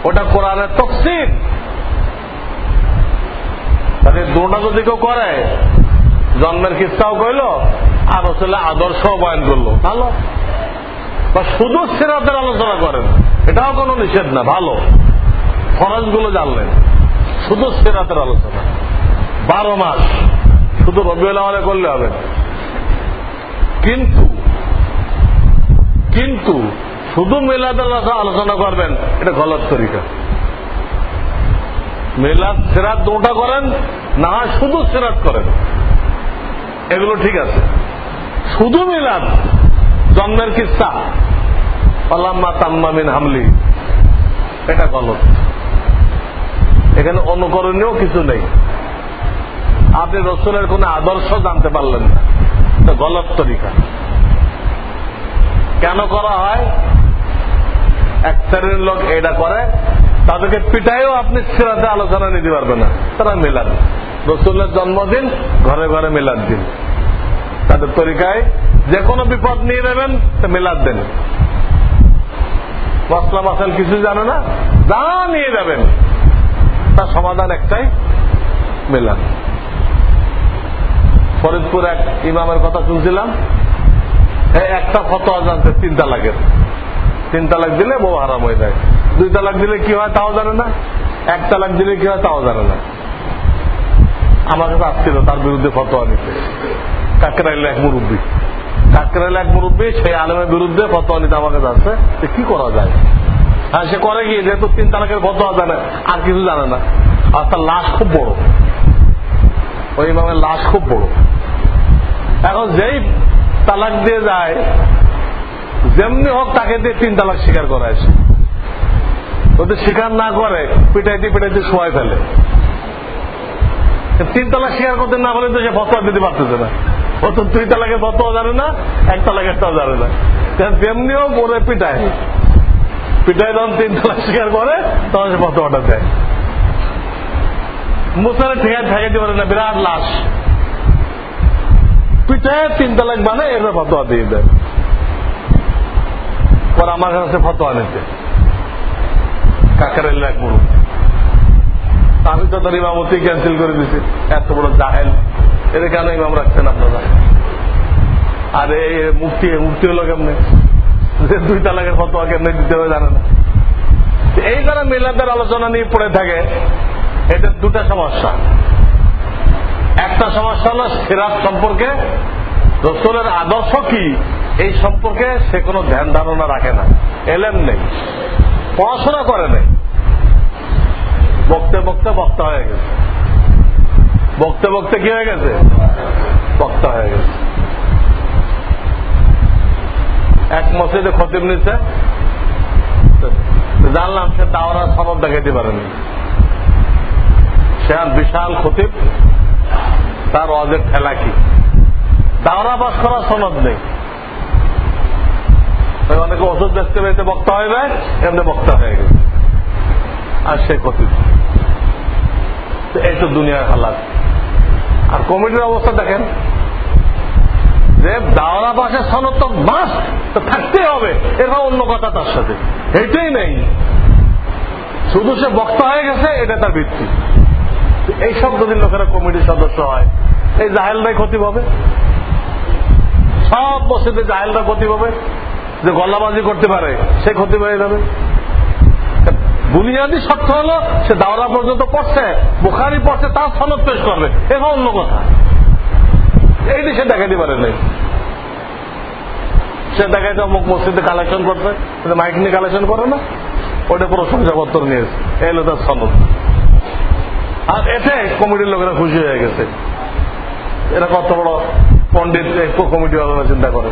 ওটা কোরআনের তকসির তাহলে দুটা যদি কেউ করে, জন্মের কিস্তাও কইল, আর হচ্ছে আদর্শ বয়ন করল। ভালো। বা শুধু সিরাতের আলোচনা করেন, এটাও কোনো নিষেধ না, ভালো। ফরজগুলো জানলেন। শুধু সিরাতের আলোচনা। বারো মাস। শুধু রবিউল করলে হবে কিন্তু কিন্তু শুধু মেলাদের আলোচনা করবেন, এটা গলত তরিকা। মেলাদ, সেরাত দুটা করেন, না শুধু সেরাত করেন। এগুলো ঠিক আছে। শুধু মিলাদ, জন্মের কিস্তা। আল্লাম্মা তাম্মামিন হামলি। এটা গলত। এখানে অনুকরণীয় কিছু নেই। আপনি রসুলের কোন আদর্শ জানতে পারলেন না। এটা গলত তরিকা। কেন করা হয়? এক শ্রেণির লোক এটা করে, তাদেরকে পিটাইও আপনি সিরাতে আলোচনা নিতে পারবেন না। তারা মিলাদ। রসুলের জন্মদিন, ঘরে ঘরে মিলাদ দিন। তাদের তরিকায় যে কোনো বিপদ নিয়ে নেবেন মিলাদ দেন। মশলা মাসাল কিছু জানে না, যা নিয়ে যাবেন, তার সমাধান একটাই, মিলাদ। ফরিদপুর এক ইমামের কথা শুনছিলাম। একটা ফতোয়া জানতে তিন তালাকের তিন তালাক দিলে বউ হারাম হয়ে যায়। দুই তালাক দিলে কি হয় তাও জানে না। এক তালাক দিলে কি হয় তাও জানে না। আমার কাছে আসছিল, তার বিরুদ্ধে ফতোয়া নিতে। কাকরাইল এক মুরব্বী। কাকরাইল এক মুরব্বী সেই আলমের বিরুদ্ধে ফতোয়া নিতে আমার কাছে আসছে। কি করা যায়? হ্যাঁ সে করে গিয়ে, যেহেতু তিন তালাকের ফতোয়া জানে, আর কিছু জানে না। আর তার লাশ খুব বড়। ওই ইমামের লাশ খুব বড়। এখন যেই তালাক দিয়ে যায়, যেমনি হোক তাকে দিয়ে তিন তালাক স্বীকার করায় সে ওদের স্বীকার না করে, পিটাইতে পিটাইতে শোয়াই ফেলে। তিন তালাক স্বীকার করতে না বলে তো সে ফতোয়া দিতে পারতেছে না। ও তো দুই তালাকের ফতোয়া জানে না, এক তালাকেরটাও জানে না। যেমনিও পরে পিটায়। পিটায় যখন তিন তালাক স্বীকার করে, তখন সে ফতোয়াটা দেয়। মুসারে ঠিক আছে ঠেকাইতে পারে না, বিরাট লাশ। পিঠায় তিন তালাক মানে এর ফতোয়া দিয়ে দেয়। পর আমার কাছে ফতোয়া নিতে। কাকার এক আমি তো তার ইমামতি ক্যান্সেল করে দিছি। এত বড় জাহেল। কেন ইমাম রাখছেন আপনারা? আরে মুক্তি মুক্তি হলো কেমনে? যে দুই তালাকের ফতোয়া কেমনে দিতে হবে জানে না। এই যারা মিলাদের আলোচনা নিয়ে পড়ে থাকে, এদের দুটা সমস্যা। একটা সমস্যা হল সিরাত সম্পর্কে রসুলের আদর্শ কি? এই সম্পর্কে সে কোনো ধ্যান ধারণা রাখে না। এলেন নেই। পড়াশোনা করে নেই। বক্তে বক্তে বক্তা হয়ে গেছে। বক্তে বক্তে কি হয়ে গেছে? বক্তা হয়ে গেছে। এক মসজিদে খতিব নিচ্ছে জানলাম সে দাওরা সনদ দেখাইতে পারেনি। সে আর বিশাল খতিব। তার অজের ঠেলা কি? দাওরা পাস করার সনদ নেই। অনেকে ওষুধ দেখতে পেতে বক্তা হয়ে যায়, এমনি বক্তা হয়ে গেছে আর সে ক্ষতি এই তো দুনিয়ার হালাত। আর কমিটির অবস্থা দেখেন। যে দাওরা পাশে সনদ তো মাস তো থাকতেই হবে। এরকম অন্য কথা তার সাথে। এটাই নেই। শুধু সে বক্তা হয়ে গেছে, এটা তার ভিত্তি। এইসব যদি লোকেরা কমিটির সদস্য হয়, এই জাহেলরাই ক্ষতি পাবে। সব মসজিদে জাহেলরা ক্ষতি পাবে। যে গলাবাজি করতে পারে, সে ক্ষতি পেয়ে যাবে। বুনিয়াদি শর্ত হল, সে দাওরা পর্যন্ত পড়ছে, বুখারি পড়ছে, তার সনদ পেশ করবে। এখন অন্য কথা। এইটি সে দেখাইতে পারে নাই। সে দেখাইতে অমুক মসজিদে কালেকশন করছে মাইক নিয়ে কালেকশন করে না। ওটা পুরো সংসাপত্র নিয়েছে এলো তার সনদ। আর এতে কমিটির লোকেরা খুশি হয়ে গেছে। এরা কত বড় পন্ডিত কমিটি বাবা চিন্তা করে।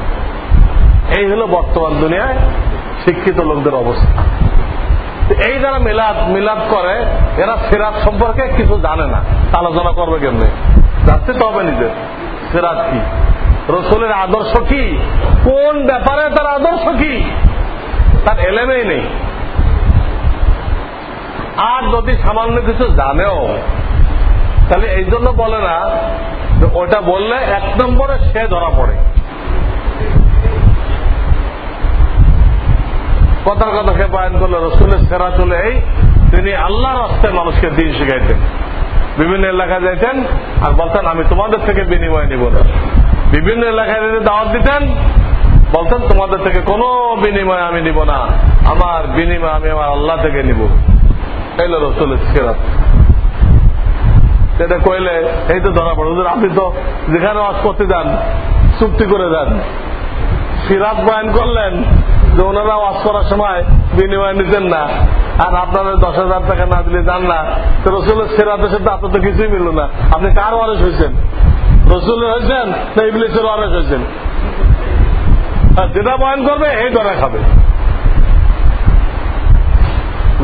এই হলো বর্তমান দুনিয়ায় শিক্ষিত লোকদের অবস্থা। এই যারা মিলাদ মিলাদ করে, এরা ফেরাত সম্পর্কে কিছু জানে না। আলোচনা করবে কেমনে? জানতে তো হবে নিজের ফেরাত কি? রসুলের আদর্শ কি? কোন ব্যাপারে তার আদর্শ কি? তার এলেমেই নেই। আর যদি সামান্য কিছু জানেও, তাহলে এই জন্য বলে না ওটা বললে এক নম্বরে সে ধরা পড়ে। কথার কথা সে বয়ান করল, রসুলের সেরা চলে এই, তিনি আল্লাহর রাস্তায় মানুষকে দিন শিখাইতেন। বিভিন্ন এলাকায় যাইতেন আর বলতেন, আমি তোমাদের থেকে বিনিময় নিব না। বিভিন্ন এলাকায় যদি দাওয়াত দিতেন, বলতেন, তোমাদের থেকে কোনো বিনিময় আমি নিব না। আমার বিনিময় আমি আমার আল্লাহ থেকে নিব। এলো রসুলের সেরা সেটা কইলে এই তো ধরা পড়ে। আপনি তো যেখানে ওয়াজ করতে যান, চুক্তি করে যান। সিরাত বয়ান করলেন যে ওনারা ওয়াজ করার সময় বিনিময় নিতেন না। আর আপনাদের দশ হাজার টাকা না দিলে যান না। তো রসুলের সিরাতের সাথে আপনার তো কিছুই মিলল না। আপনি কার ওয়ারেস হয়েছেন? রসুলের হয়েছেন না ইবলিসের ওয়ারেস হয়েছেন? যেটা বয়ান করবে, এই ধরা খাবে।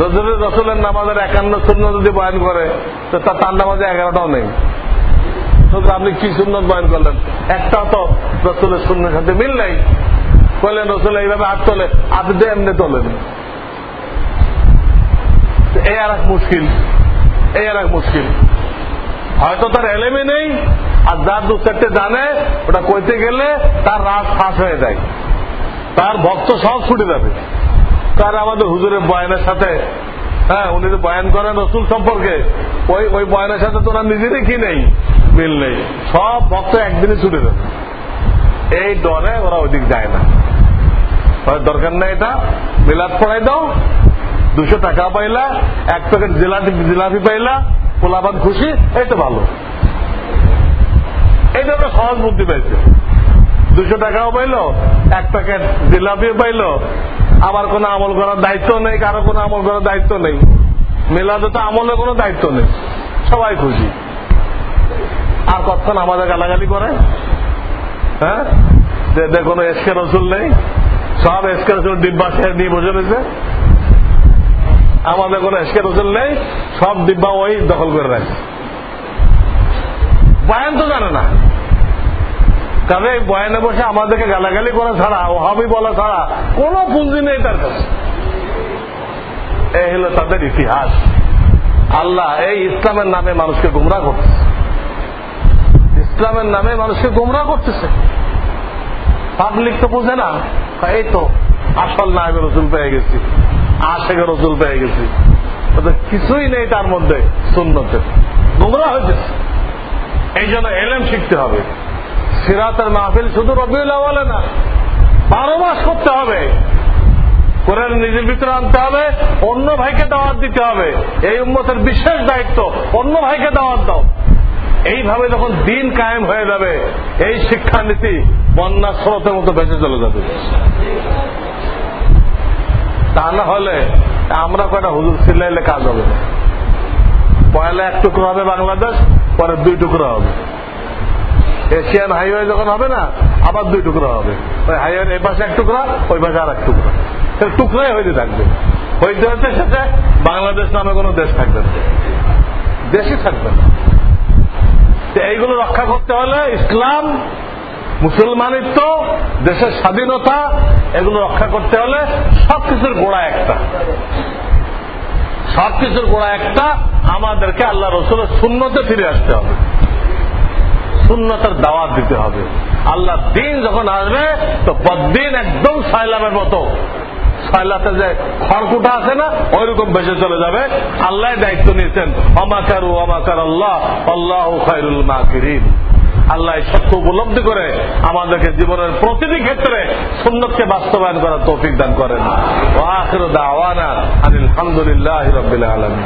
রসুলের নামাজের একান্ন শূন্য যদি বয়ান করে, তো তার নামাজে এগারোটাও নেই। আপনি কি সুন্নত বয়ান করলেন? একটা তো রসুলের শূন্যের সাথে মিল নেই। বললেন, রসুল এইভাবে হাত তোলে আপনি এমনি তোলেন। এই আর এক মুশকিল, এই আর এক মুশকিল। হয়তো তার এলেমে নেই, আর যার দু চারটে জানে, ওটা কইতে গেলে তার রাত ফাঁস হয়ে যায়। তার ভক্ত সব ছুটে যাবে। তার আমাদের হুজুরের বয়ানের সাথে হ্যাঁ উনি তো বয়ান করেন রসুল সম্পর্কে, ওই ওই বয়ানের সাথে তোরা নিজেরই কি নেই, মিল নেই। সব ভক্ত একদিনে ছুটে যাবে। এই ডরে ওরা ওইদিক যায় না। দরকার নেই এটা, মিলাদ পড়াই দাও, দুশো টাকা পাইলা, এক প্যাকেট জিলাপি জিলাপি পাইলা পোলাবান খুশি তো ভালো। এইটা একটা সহজ বুদ্ধি পাইছে। দুশো টাকাও পাইল, এক প্যাকেট জিলাপিও পাইল। আবার কোন আমল করার দায়িত্ব নেই, কারও কোনো আমল করার দায়িত্ব নেই। মেলাতে তো আমলের কোনো দায়িত্ব নেই, সবাই খুশি। আর কতক্ষণ আমাদের গালাগালি করে? হ্যাঁ? যে কোনো এসকে রসুল নেই, সব এসকে রসুল ডিব্বা খেয়ে নিয়ে বসে রয়েছে। আমাদের কোনো এসকে রসুল নেই, সব ডিব্বা ওই দখল করে রাখে বয়ান তো জানে না। তবে বয়ানে বসে আমাদেরকে গালাগালি করা ছাড়া, ওহাবি বলা ছাড়া কোন পুঁজি নেই তার কাছে। এই হলো তাদের ইতিহাস। আল্লাহ এই ইসলামের নামে মানুষকে গুমরা করতেছে। ইসলামের নামে মানুষকে গুমরা করতেছে। পাবলিক তো বুঝে না এই তো আসল না আমি রসুল পেয়ে গেছি, আশেখ রসুল পেয়ে গেছি। কিছুই নেই তার মধ্যে শূন্যতে গুমরা হয়েছে এই জন্য এলেম শিখতে হবে। সিরাতের মাহফিল শুধু রবিউল আওয়ালে না, বারো মাস করতে হবে। কোরআন নিজের ভিতরে আনতে হবে, অন্য ভাইকে দাওয়াত দিতে হবে। এই উম্মতের বিশেষ দায়িত্ব, অন্য ভাইকে দাওয়াত দাও। এইভাবে যখন দিন কায়েম হয়ে যাবে, এই শিক্ষানীতি বন্যা স্রোতের মতো বেঁচে চলে যাবে। তা না হলে আমরা কয়টা হুজুর সিলাইলে কাজ হবে পয়লা এক টুকরো হবে বাংলাদেশ, পরে দুই টুকরো হবে। এশিয়ান হাইওয়ে যখন হবে না, আবার দুই টুকরো হবে। ওই হাইওয়ের এই পাশে এক টুকরা, ওই পাশে আর এক টুকরা টুকরাই হইতে থাকবে। হইতে হইতে শেষে বাংলাদেশ নামে কোনো দেশ থাকবে না। দেশই থাকবে না। এইগুলো রক্ষা করতে হলে ইসলাম, মুসলমানিত্ব, দেশের স্বাধীনতা, এগুলো রক্ষা করতে হলে সবকিছুর গোড়া একটা। সবকিছুর গোড়া একটা, আমাদেরকে আল্লাহ রসুলের শূন্যতে ফিরে আসতে হবে। শূন্যতার দাওয়াত দিতে হবে। আল্লাহ দিন যখন আসবে, তো বদিন একদম সাইলামের মতো। সাইলাতে যে খড়কুটা আছে না ওই রকম বেঁচে চলে যাবে। আল্লাহ দায়িত্ব নিয়েছেন, অমাকারু অমাকার আল্লাহ আল্লাহ খাইরুল মাকিরিন। আল্লাহ সত্য উপলব্ধি করে আমাদেরকে জীবনের প্রতিটি ক্ষেত্রে সুন্নতকে বাস্তবায়ন করার তৌফিক দান করেন। ও আখির দাওয়ানা আলহামদুলিল্লাহ রবিল আলমী